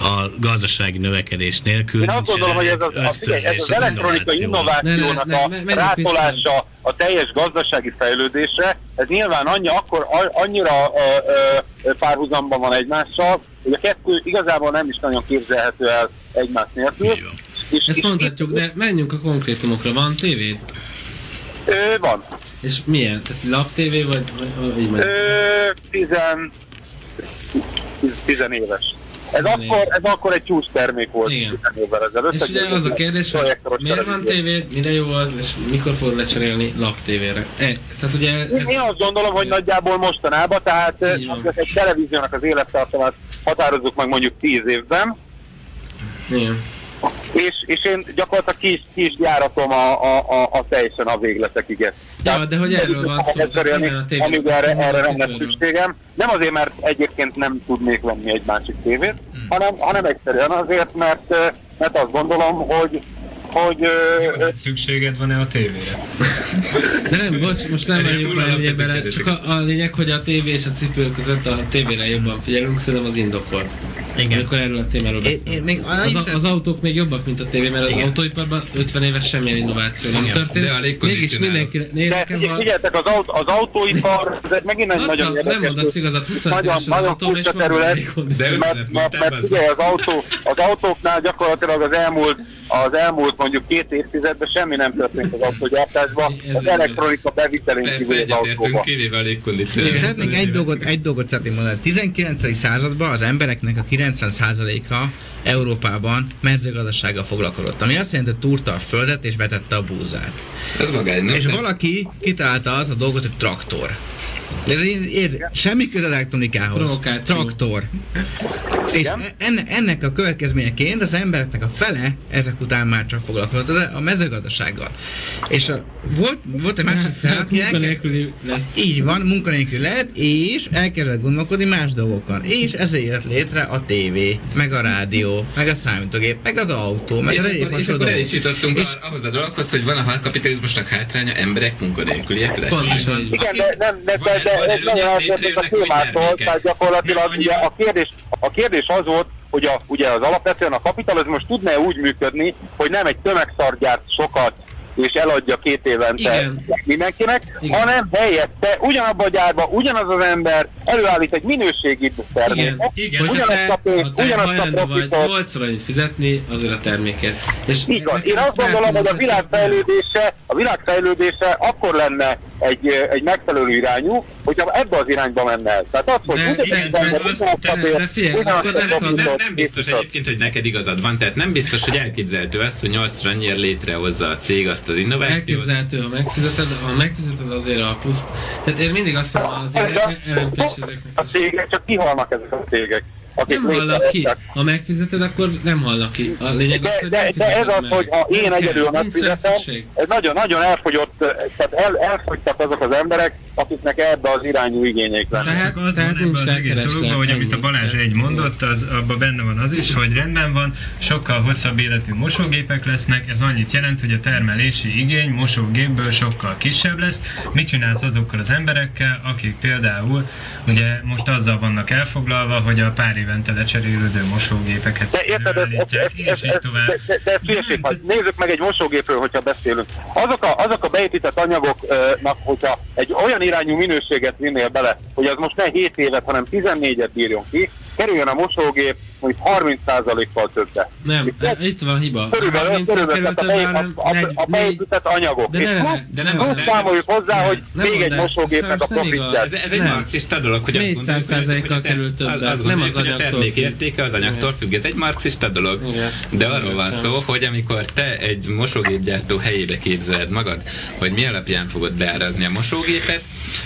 a gazdasági növekedés nélkül. Én azt gondolom, hogy ez az, a, figyelj, ez az elektronikai innovációnak Ne, ne, ne, a rátolása a teljes gazdasági fejlődésre, ez nyilván annyi, akkor, a- annyira ö, ö, párhuzamban van egymással, hogy a kettő igazából nem is nagyon képzelhető el egymás nélkül. És, Ezt és mondhatjuk, de menjünk a konkrétumokra. Van tévéd? Ö, van. És milyen? Laptévé vagy, vagy így megy? Ö, tizen, tiz- tizenéves. Ez akkor, ez akkor egy csúcs termék volt Igen. tizen évvel ezelőtt. És ugye az a kérdés, hogy miért van tévéd, mire jó az, és mikor fogod lecserélni laptévére? E, tehát ugye Én, ez, én azt gondolom, hogy nagyjából mostanában, tehát az egy televíziónak az élettartamát határozzuk meg mondjuk 10 évben, igen. És, és én gyakorlatilag ki is, ki is járatom a, a, a, a teljesen a végletekig ezt. Ja, de hogy erről van szó, amíg erre, erre nem lesz szükségem. Nem azért, mert egyébként nem tudnék venni egy másik tévét, hanem, hanem egyszerűen azért, mert, mert azt gondolom, hogy hogy ö, szükséged van-e a tévére? De [LAUGHS] nem, bocs, most nem menjünk túl bele csak a, a, lényeg, hogy a tévé és a cipő között a tévére jobban figyelünk, szerintem az indokolt. Igen. Amikor erről a témáról beszélünk. Az, az autók még jobbak, mint a tévé, mert az Igen. autóiparban 50 éves semmilyen innováció nem történt. De a Mégis mindenki... De figyeljetek, az, aut, az autóipar, ez megint egy nagyon nem érdekes, mondasz igazat, 25 nagyon, éves az nagyon autóm, és terület, mert, mert, mert figyelj, az, autó, az autóknál gyakorlatilag az elmúlt, az elmúlt mondjuk két évtizedben semmi nem történt az autógyártásban, az elektronika bevitelén kívül az egyetértünk, autóba. kivéve a Én légkondicionáló. szeretnék egy dolgot, egy dolgot szeretnék mondani. A 19. században az embereknek a 90%-a Európában mezőgazdasággal foglalkozott. Ami azt jelenti, hogy túrta a földet és vetette a búzát. Ez magány, nem? És valaki kitalálta az a dolgot, hogy traktor. De ez, ez, semmi köze az elektronikához. Provokáció. Traktor. És Igen? enne, ennek a következményeként az embereknek a fele ezek után már csak foglalkozott az- a mezőgazdasággal. És a, volt, volt egy másik [LAUGHS] fel, aki elke- Munkanélküli lett. így van, munkanélkül lehet, és elkezdett gondolkodni más dolgokon. És ezért jött létre a tévé, meg a rádió, meg a számítógép, meg az autó, meg és az egyéb és akkor el is jutottunk És- ahhoz a dologhoz, hogy van a kapitalizmusnak hátránya, emberek munkanélküliek lesznek. Pontosan. Igen, de, nem, de, de, ez nagyon eltérnek a témától, tehát gyakorlatilag ugye a kérdés, a kérdés az volt, hogy a, ugye az alapvetően a kapitalizmus tudna úgy működni, hogy nem egy tömegszar gyárt sokat és eladja két évente Igen. mindenkinek, Igen. hanem helyette ugyanabban a gyárban ugyanaz az ember előállít egy minőségi terméket, Igen, ugyanazt te, a pénzt, te ugyanazt a profitot, 8 annyit fizetni azért a terméket. És nekem Én azt gondolom, hogy a világ fejlődése, a világ fejlődése akkor lenne egy, egy megfelelő irányú, hogyha ebbe az irányba menne el. Tehát az, hogy De igen, de az- ugyanazt a de- figyelj, akkor nem szabad- Nem, nem biztos egyébként, hogy neked igazad van, tehát nem biztos, hogy elképzelhető az, hogy 8-ra nyer létrehozza a cég azt az innovációt. Elképzelhető, ha megfizeted, ha megfizeted azért a pluszt. Tehát én mindig azt mondom, azért LMP is ezeknek A cégek, csak kihalnak ezek a cégek. akik Nem halnak ki. Ha megfizeted, akkor nem halnak ki. A lényeg az, De, hogy de, de ez az, meg. hogy ha én egyedül megfizetem, ez nagyon, nagyon elfogyott, tehát el, elfogytak azok az emberek, akiknek ebbe az irányú igényeik lenne. Tehát- az tehát van ebben nincs az egész dologban, hogy amit a. Balázs egy mondott, az abban benne van az is, hogy rendben van, sokkal hosszabb életű mosógépek lesznek, ez annyit jelent, hogy a termelési igény mosógépből sokkal kisebb lesz. Mit csinálsz azokkal az emberekkel, akik például ugye most azzal vannak elfoglalva, hogy a pár évente lecserélődő mosógépeket De érted, ez, ez, és így tovább. de, de, de hülyeség, hogy nézzük meg egy mosógépről, hogyha beszélünk. Azok a, azok a beépített anyagoknak, hogyha egy olyan irányú minőséget vinnél bele, hogy az most ne 7 évet, hanem 14-et bírjon ki, kerüljön a mosógép mondjuk 30%-kal többe. Nem, Itt- itt van a hiba. Körülbelül, 30 körülbelül a, több be, áram, a, a, negy- a beépített anyagok. De ne, de nem el. számoljuk hozzá, hogy nem még egy mosógépnek a profitját. Ez, ez egy marxista dolog, hogy azt 400 gondoljuk, hogy- hogy kerül azt nem az hogy a termék értéke az anyagtól függ. Ez egy marxista dolog. De arról van szó, hogy amikor te egy mosógépgyártó helyébe képzeled magad, hogy mi alapján fogod beárazni a mosógépet,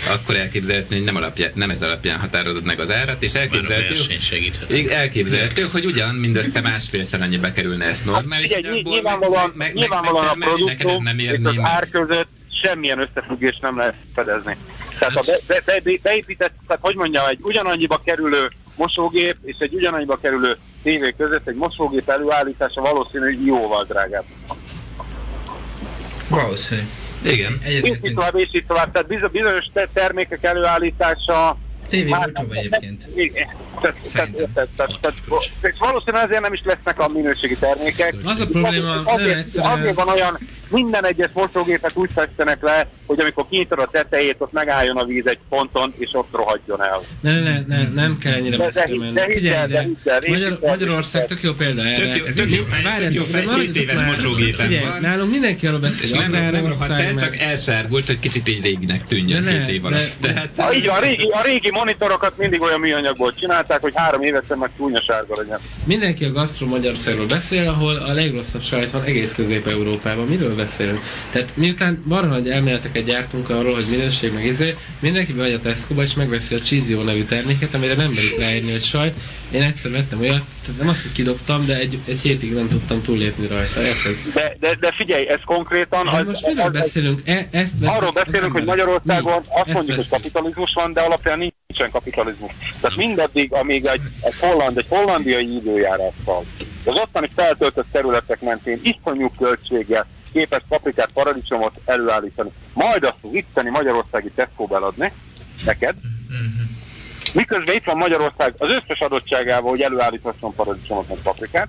akkor elképzelhető, hogy nem, alapján, nem ez alapján határozod meg az árat, és Már a elképzelhető. Igen, elképzelhető, hogy ugyan mindössze másfélszer annyiba kerülne ezt normális Figyelj, anyagból, nyilvánvalóan, meg- meg- nyilvánvalóan a neked ez produktum nem és az meg. ár között semmilyen összefüggést nem lehet fedezni. Tehát a be, be, be, beépített, tehát hogy mondjam, egy ugyanannyiba kerülő mosógép és egy ugyanannyiba kerülő tévé között egy mosógép előállítása valószínű, hogy jóval drágább. Valószínű. Igen. És így tovább, és így tovább. Tehát bizo- bizonyos te- termékek előállítása Tévé olcsóbb egyébként. Igen. Tehát, tehát, Szerintem. tehát, tehát, tehát, és valószínűleg azért nem is lesznek a minőségi termékek. Az a probléma, Azért, azért, egyszerűen- azért van olyan, minden egyes mosógépet úgy festenek le, hogy amikor kinyitod a tetejét, ott megálljon a víz egy ponton, és ott rohadjon el. Ne, ne, ne, nem kell ennyire messzire menni. de Figyelj, de de Magyar, Magyarország tök jó példa erre. Tök jó- Ez tök jó tök jó maradjatok két éves mosógépen Figyelj, van. nálunk mindenki arról beszél, És hogy nem, nem rohadt el, csak elsárgult, hogy kicsit így réginek tűnjön két év de- alatt. Tehát, így van, a régi, a régi monitorokat mindig olyan műanyagból csinálták, hogy három évesen meg csúnya sárga legyen. Mindenki a Gastro Magyarországról beszél, ahol a legrosszabb sajt van egész Közép-Európában. Miről beszélünk? Tehát miután marha nagy elméleteket gyártunk arról, hogy minőség meg izé, mindenki bemegy a Tesco-ba és megveszi a Cheesio nevű terméket, amire nem merik leírni, hogy sajt. Én egyszer vettem olyat, nem azt, hogy kidobtam, de egy, egy hétig nem tudtam túllépni rajta. Érted? De, de, de figyelj, ez konkrétan... De most miről beszélünk? E, ezt vesz- Arról az beszélünk, hogy. Magyarországon Mi? azt Ezt mondjuk, hogy veszik. kapitalizmus van, de alapján nincsen kapitalizmus. Tehát mindaddig, amíg egy, egy, holland, egy hollandiai időjárás van, az ottani feltöltött területek mentén iszonyú költséggel képes paprikát, paradicsomot előállítani. Majd azt az itteni magyarországi tesco eladni. Neked, miközben itt van Magyarország az összes adottságával, hogy előállíthasson paradicsomot, meg paprikát,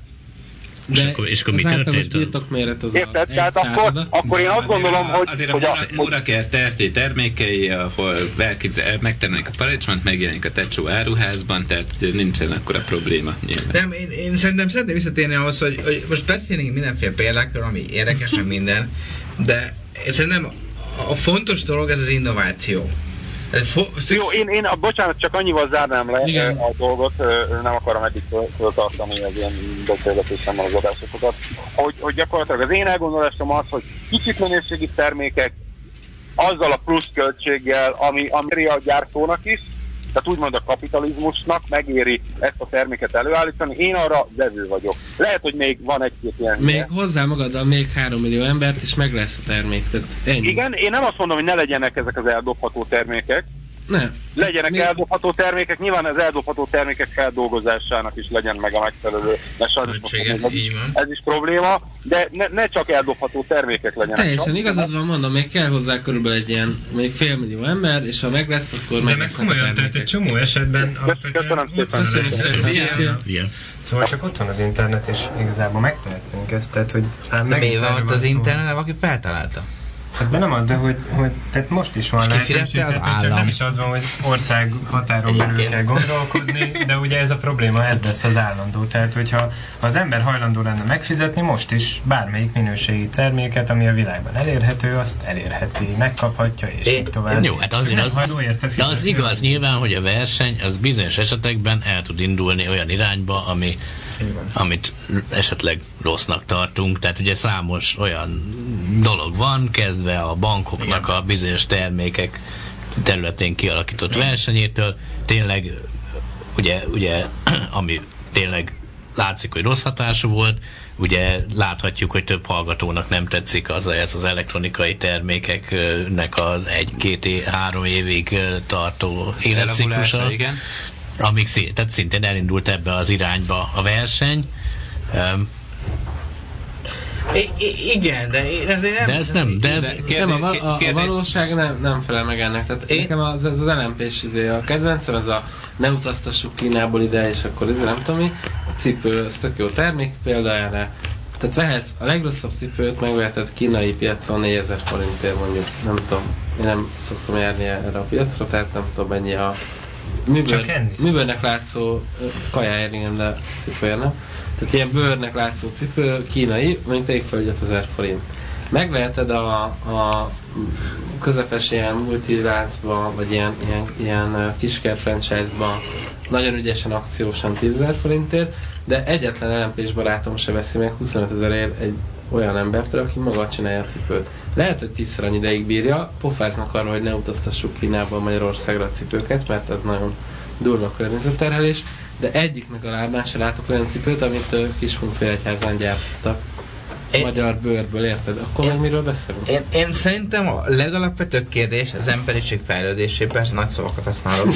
De És akkor- és akkor mi történt? birtokméret az Érted? a Tehát akkor, akkor én azt gondolom, hogy, azért hogy, a, a, a Muraker terté termékei, ahol megtermelik a paradicsomot, megjelenik a tecsó áruházban, tehát nincsen akkora probléma nyilván. Nem, én, én szerintem szeretném visszatérni ahhoz, hogy, hogy most beszélünk mindenféle példákról, ami érdekes, meg minden, de szerintem a, a fontos dolog ez az innováció. Fo- Jó, én, én a, bocsánat, csak annyival zárnám le Igen. ö, a dolgot, ö, nem akarom eddig föl- föltartani az ilyen beszélgetésemmel az adásokat, hogy, hogy gyakorlatilag az én elgondolásom az, hogy kicsit minőségi termékek azzal a plusz költséggel, ami, ami a gyártónak is, tehát úgymond a kapitalizmusnak megéri ezt a terméket előállítani, én arra vevő vagyok. Lehet, hogy még van egy-két ilyen Még hülye. hozzá magaddal még 3 millió embert, és meg lesz a termék. Tehát ennyi. Igen, én nem azt mondom, hogy ne legyenek ezek az eldobható termékek, Nem. legyenek Még- eldobható termékek, nyilván az eldobható termékek feldolgozásának is legyen meg a megfelelő, mert sajnos most Költsége, ez, így van. ez is probléma, de ne, ne csak eldobható termékek legyenek. Teljesen igazad van, mondom, még kell hozzá körülbelül egy ilyen, még fél millió ember, és ha meg lesz, akkor De meg meg komolyan, tehát egy csomó esetben alapvetően köszönöm ott van. Szóval csak ott van az internet, és igazából megtehetnénk ezt, tehát hogy... Hát De mi van ott az internet, aki feltalálta? Hát de nem az, de hogy, hogy tehát most is van lehetőség, az tehát csak nem is az van, hogy ország határon belül kell gondolkodni, de ugye ez a probléma, ez lesz az állandó. Tehát, hogyha ha az ember hajlandó lenne megfizetni most is bármelyik minőségi terméket, ami a világban elérhető, azt elérheti, megkaphatja, és É, így tovább. Jó, hát azért az, hajlandó érte de az igaz nyilván, hogy a verseny az bizonyos esetekben el tud indulni olyan irányba, ami, amit esetleg rossznak tartunk. Tehát ugye számos olyan dolog van, kezdve a bankoknak a bizonyos termékek területén kialakított versenyétől, tényleg ugye, ugye [CLEARS THROAT] ami tényleg látszik, hogy rossz hatású volt, ugye láthatjuk, hogy több hallgatónak nem tetszik az, ez az elektronikai termékeknek az egy-két, é- három évig tartó életciklusa, igen. Amíg szí- tehát szintén elindult ebbe az irányba a verseny, Öm, I- igen, de én azért nem... de ez nem, de ez, De- nem, a, val- a, a kérdés- valóság nem, nem felel meg ennek. Tehát Én- nekem az, ez az LMP-s izé, a kedvencem, ez a ne utaztassuk Kínából ide, és akkor izé, nem tudom mi, a cipő, ez tök jó termék példájára. Tehát vehetsz, a legrosszabb cipőt megveheted kínai piacon 4000 forintért mondjuk, nem tudom, én nem szoktam járni erre a piacra, tehát nem tudom mennyi a műbőr, Csak enni. műbőrnek látszó ö, kajáért, igen, de cipőért nem. Tehát ilyen bőrnek látszó cipő, kínai, mondjuk tegyük fel, hogy 5000 forint. Megveheted a, a közepes ilyen multiláncba, vagy ilyen, ilyen, ilyen kisker franchise-ba nagyon ügyesen akciósan 10 000 forintért, de egyetlen lmp barátom se veszi meg 25 ezerért egy olyan embertől, aki maga csinálja a cipőt. Lehet, hogy tízszer annyi ideig bírja, pofáznak arra, hogy ne utaztassuk Kínába Magyarországra a cipőket, mert ez nagyon durva környezetterhelés, de egyiknek a lábán se látok olyan cipőt, amit Kiskunfélegyházán gyártottak. Én- Magyar bőrből, érted? Akkor meg miről beszélünk? Én, én szerintem a legalapvetőbb kérdés az emberiség fejlődésében, persze nagy szavakat használok. [LAUGHS]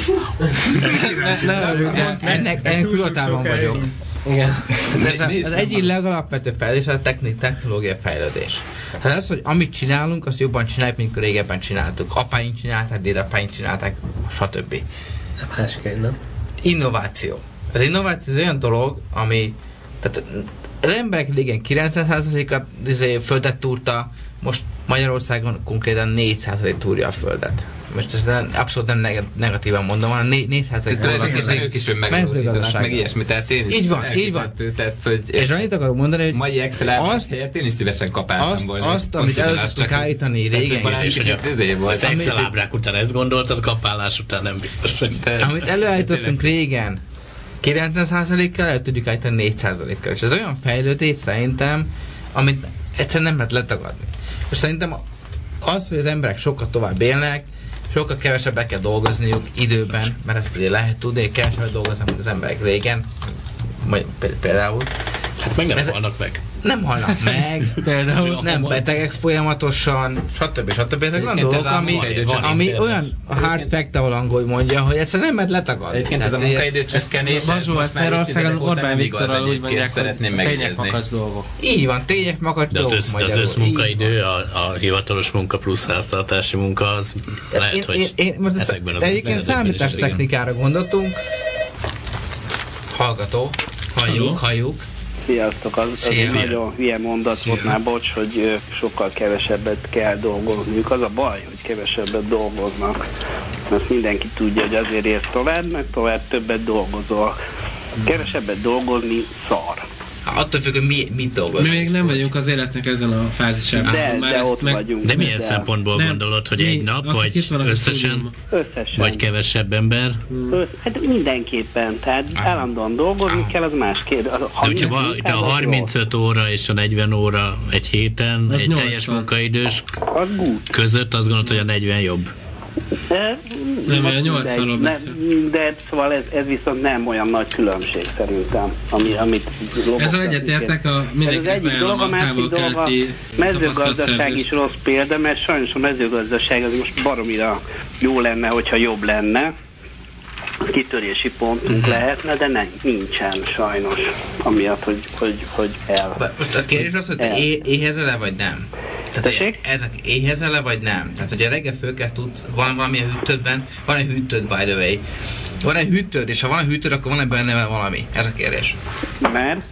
Ne, ne Ennek, ennek tudatában vagyok. Igen. De ez a, az egyik legalapvetőbb fejlődés a technik, technológia fejlődés. Hát az, hogy amit csinálunk, azt jobban csináljuk, mint régebben csináltuk. Apáink csinálták, dédapáink csinálták, stb. Nem másképp, nem? Innováció. Az innováció az olyan dolog, ami tehát az emberek régen 90%-at izé, földet túrta, most Magyarországon konkrétan 4% túrja a földet. Most ezt nem, abszolút nem neg- negatívan mondom, hanem 4% Tulajdonképpen ők is önmegvalósítanak, meg ilyesmi, tehát én is Így van, így van. Tehát, hogy És annyit akarok mondani, hogy mai Excel azt- helyett én is szívesen kapáltam azt, volna. azt, amit elő csak- állítani régen, És hogy kicsit izé az Excel ábrák után ezt gondoltad, kapálás után nem biztos, hogy... De- amit előállítottunk régen, 90%-kal el tudjuk állítani 4%-kal. És ez olyan fejlődés szerintem, amit egyszerűen nem lehet letagadni. És szerintem az, hogy az emberek sokkal tovább élnek, sokkal kevesebbet kell dolgozniuk időben, mert ezt ugye lehet tudni, hogy kevesebbet dolgoznak, az emberek régen, pé- például. Hát meg nem Ez- halnak meg. Nem halnak meg, [LAUGHS] Például nem betegek folyamatosan, stb. stb. Ezek olyan dolgok, ez a ami, ami olyan a hard fact, ahol angol mondja, hogy ezt nem lehet letagadni. Egyébként ez a munkaidő csökkenés. Mazsó, ezt Magyarországon Orbán Viktorral úgy mondják, hogy szeretném tények megjegyezni. makacs dolgok. Így van, tények makacs De az, dolgok össz, de az összmunkaidő, a, a hivatalos munka plusz háztartási munka, az lehet, én, hogy én, én, most ezekben az egyébként számítástechnikára gondoltunk. Hallgató, halljuk, halljuk. Sziasztok, az, az Szia. nagyon hülye mondat Szia. volt már, bocs, hogy sokkal kevesebbet kell dolgozniuk. Az a baj, hogy kevesebbet dolgoznak. Mert mindenki tudja, hogy azért érsz tovább, meg tovább többet dolgozol. Kevesebbet dolgozni szar. Attól függ, hogy mi, mit Mi dolgozunk. még nem vagyunk az életnek ezen a fázisában. De, Már de ott vagyunk. De milyen De szempontból Nem, gondolod, hogy mi, egy nap, vagy összesen. Összesen. vagy kevesebb ember? Ö, Hát mindenképpen, tehát állandóan dolgozni kell, az más kérdés. Ha hogyha van, itt a az 35 óra és a 40 óra egy héten, Az egy 80. teljes munkaidős jó. Az között, azt gondolod, hogy a 40 jobb. De, Nem, olyan 80-ról mindegy. beszél. Nem, De szóval ez, ez viszont nem olyan nagy különbség szerintem, ami, amit Ezzel egyetértek a Ez az mindenkinek egyik dolog, a másik dolog a mezőgazdaság is rossz példa, mert sajnos a mezőgazdaság az most baromira jó lenne, hogyha jobb lenne. Kitörési pontunk Mhm. lehetne, de nem, nincsen sajnos, amiatt, hogy, hogy, hogy el. Most a kérdés az, hogy éhezel-e vagy nem? Tehát ezek éhezel-e vagy nem? Tehát, hogy a reggel fölkelsz, tudsz, van valami a hűtődben, van egy hűtőd, by the way. Van egy hűtőd, és ha van egy hűtőd, akkor van-e benne valami? Ez a kérdés. Mert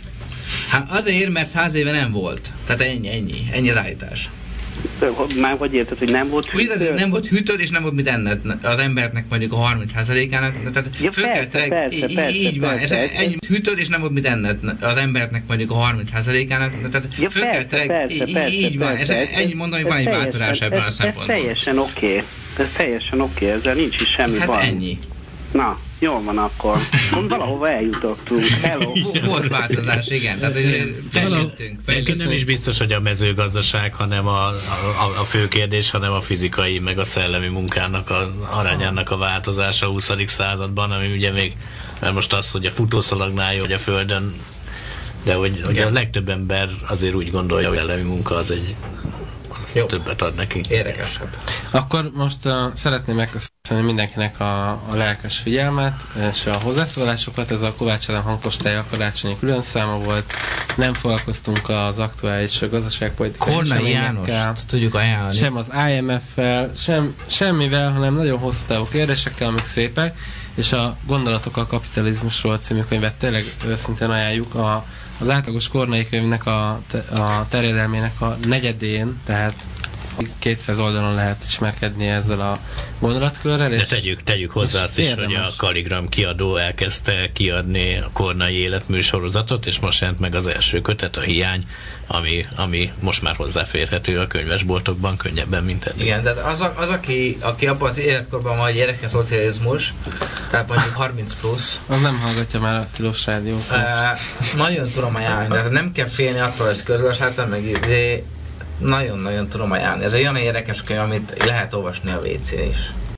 Hát azért, mert száz éve nem volt. Tehát ennyi, ennyi, ennyi az állítás. Már hogy érted, hogy nem volt Ugye, hűtő? nem volt hűtőd, és nem volt mit enned az embernek mondjuk a 30%-ának. Tehát Ja, fölkelt persze, persze, persze, így van. persze. Ez ennyi hűtőd, és nem volt mit enned az embernek mondjuk a 30%-ának. Tehát Ja, fölkelt persze, persze, persze, így van. Persze. ennyi mondom, hogy van egy változás ebben a szempontból. Ez teljesen oké. Ez teljesen oké, ezzel nincs is semmi Hát baj. ennyi. Na, jól van akkor. Valahova eljutottunk. Hello. Volt változás, igen. Tehát fejlődtünk. nem is biztos, hogy a mezőgazdaság, hanem a, a, a fő kérdés, hanem a fizikai, meg a szellemi munkának a arányának a változása a 20. században, ami ugye még, mert most az, hogy a futószalagnál jó, hogy a földön, de hogy, hogy a legtöbb ember azért úgy gondolja, hogy a szellemi munka az egy Jó. többet ad neki. Érdekesebb. Akkor most uh, szeretném megköszönni mindenkinek a, a lelkes figyelmet és a hozzászólásokat. Ez a Kovács Ellen hangostája karácsonyi külön száma volt. Nem foglalkoztunk az aktuális gazdaságpolitikai Kornai Jánost tudjuk ajánlani. sem az IMF-fel, sem, semmivel, hanem nagyon hosszú távú kérdésekkel, amik szépek, és a Gondolatok a kapitalizmusról című könyvet tényleg őszintén ajánljuk. A, az átlagos kornai könyvnek a, a terjedelmének a negyedén, tehát 200 oldalon lehet ismerkedni ezzel a gondolatkörrel. De tegyük, tegyük hozzá és azt is, hogy a. Kaligram kiadó elkezdte kiadni a Kornai életműsorozatot, és most jelent meg az első kötet, a Hiány, ami, ami most már hozzáférhető a könyvesboltokban könnyebben, mint eddig. Igen, tehát az, a- az aki, aki abban az életkorban van, hogy gyerekes szocializmus, tehát mondjuk 30 plusz, Az nem hallgatja már a tilos rádiót. Uh, nagyon tudom ajánlani, de nem kell félni attól, hogy ez közgazdaságtan, meg izé, nagyon-nagyon tudom ajánlani. Ez egy olyan érdekes könyv, amit lehet olvasni a WC-n is.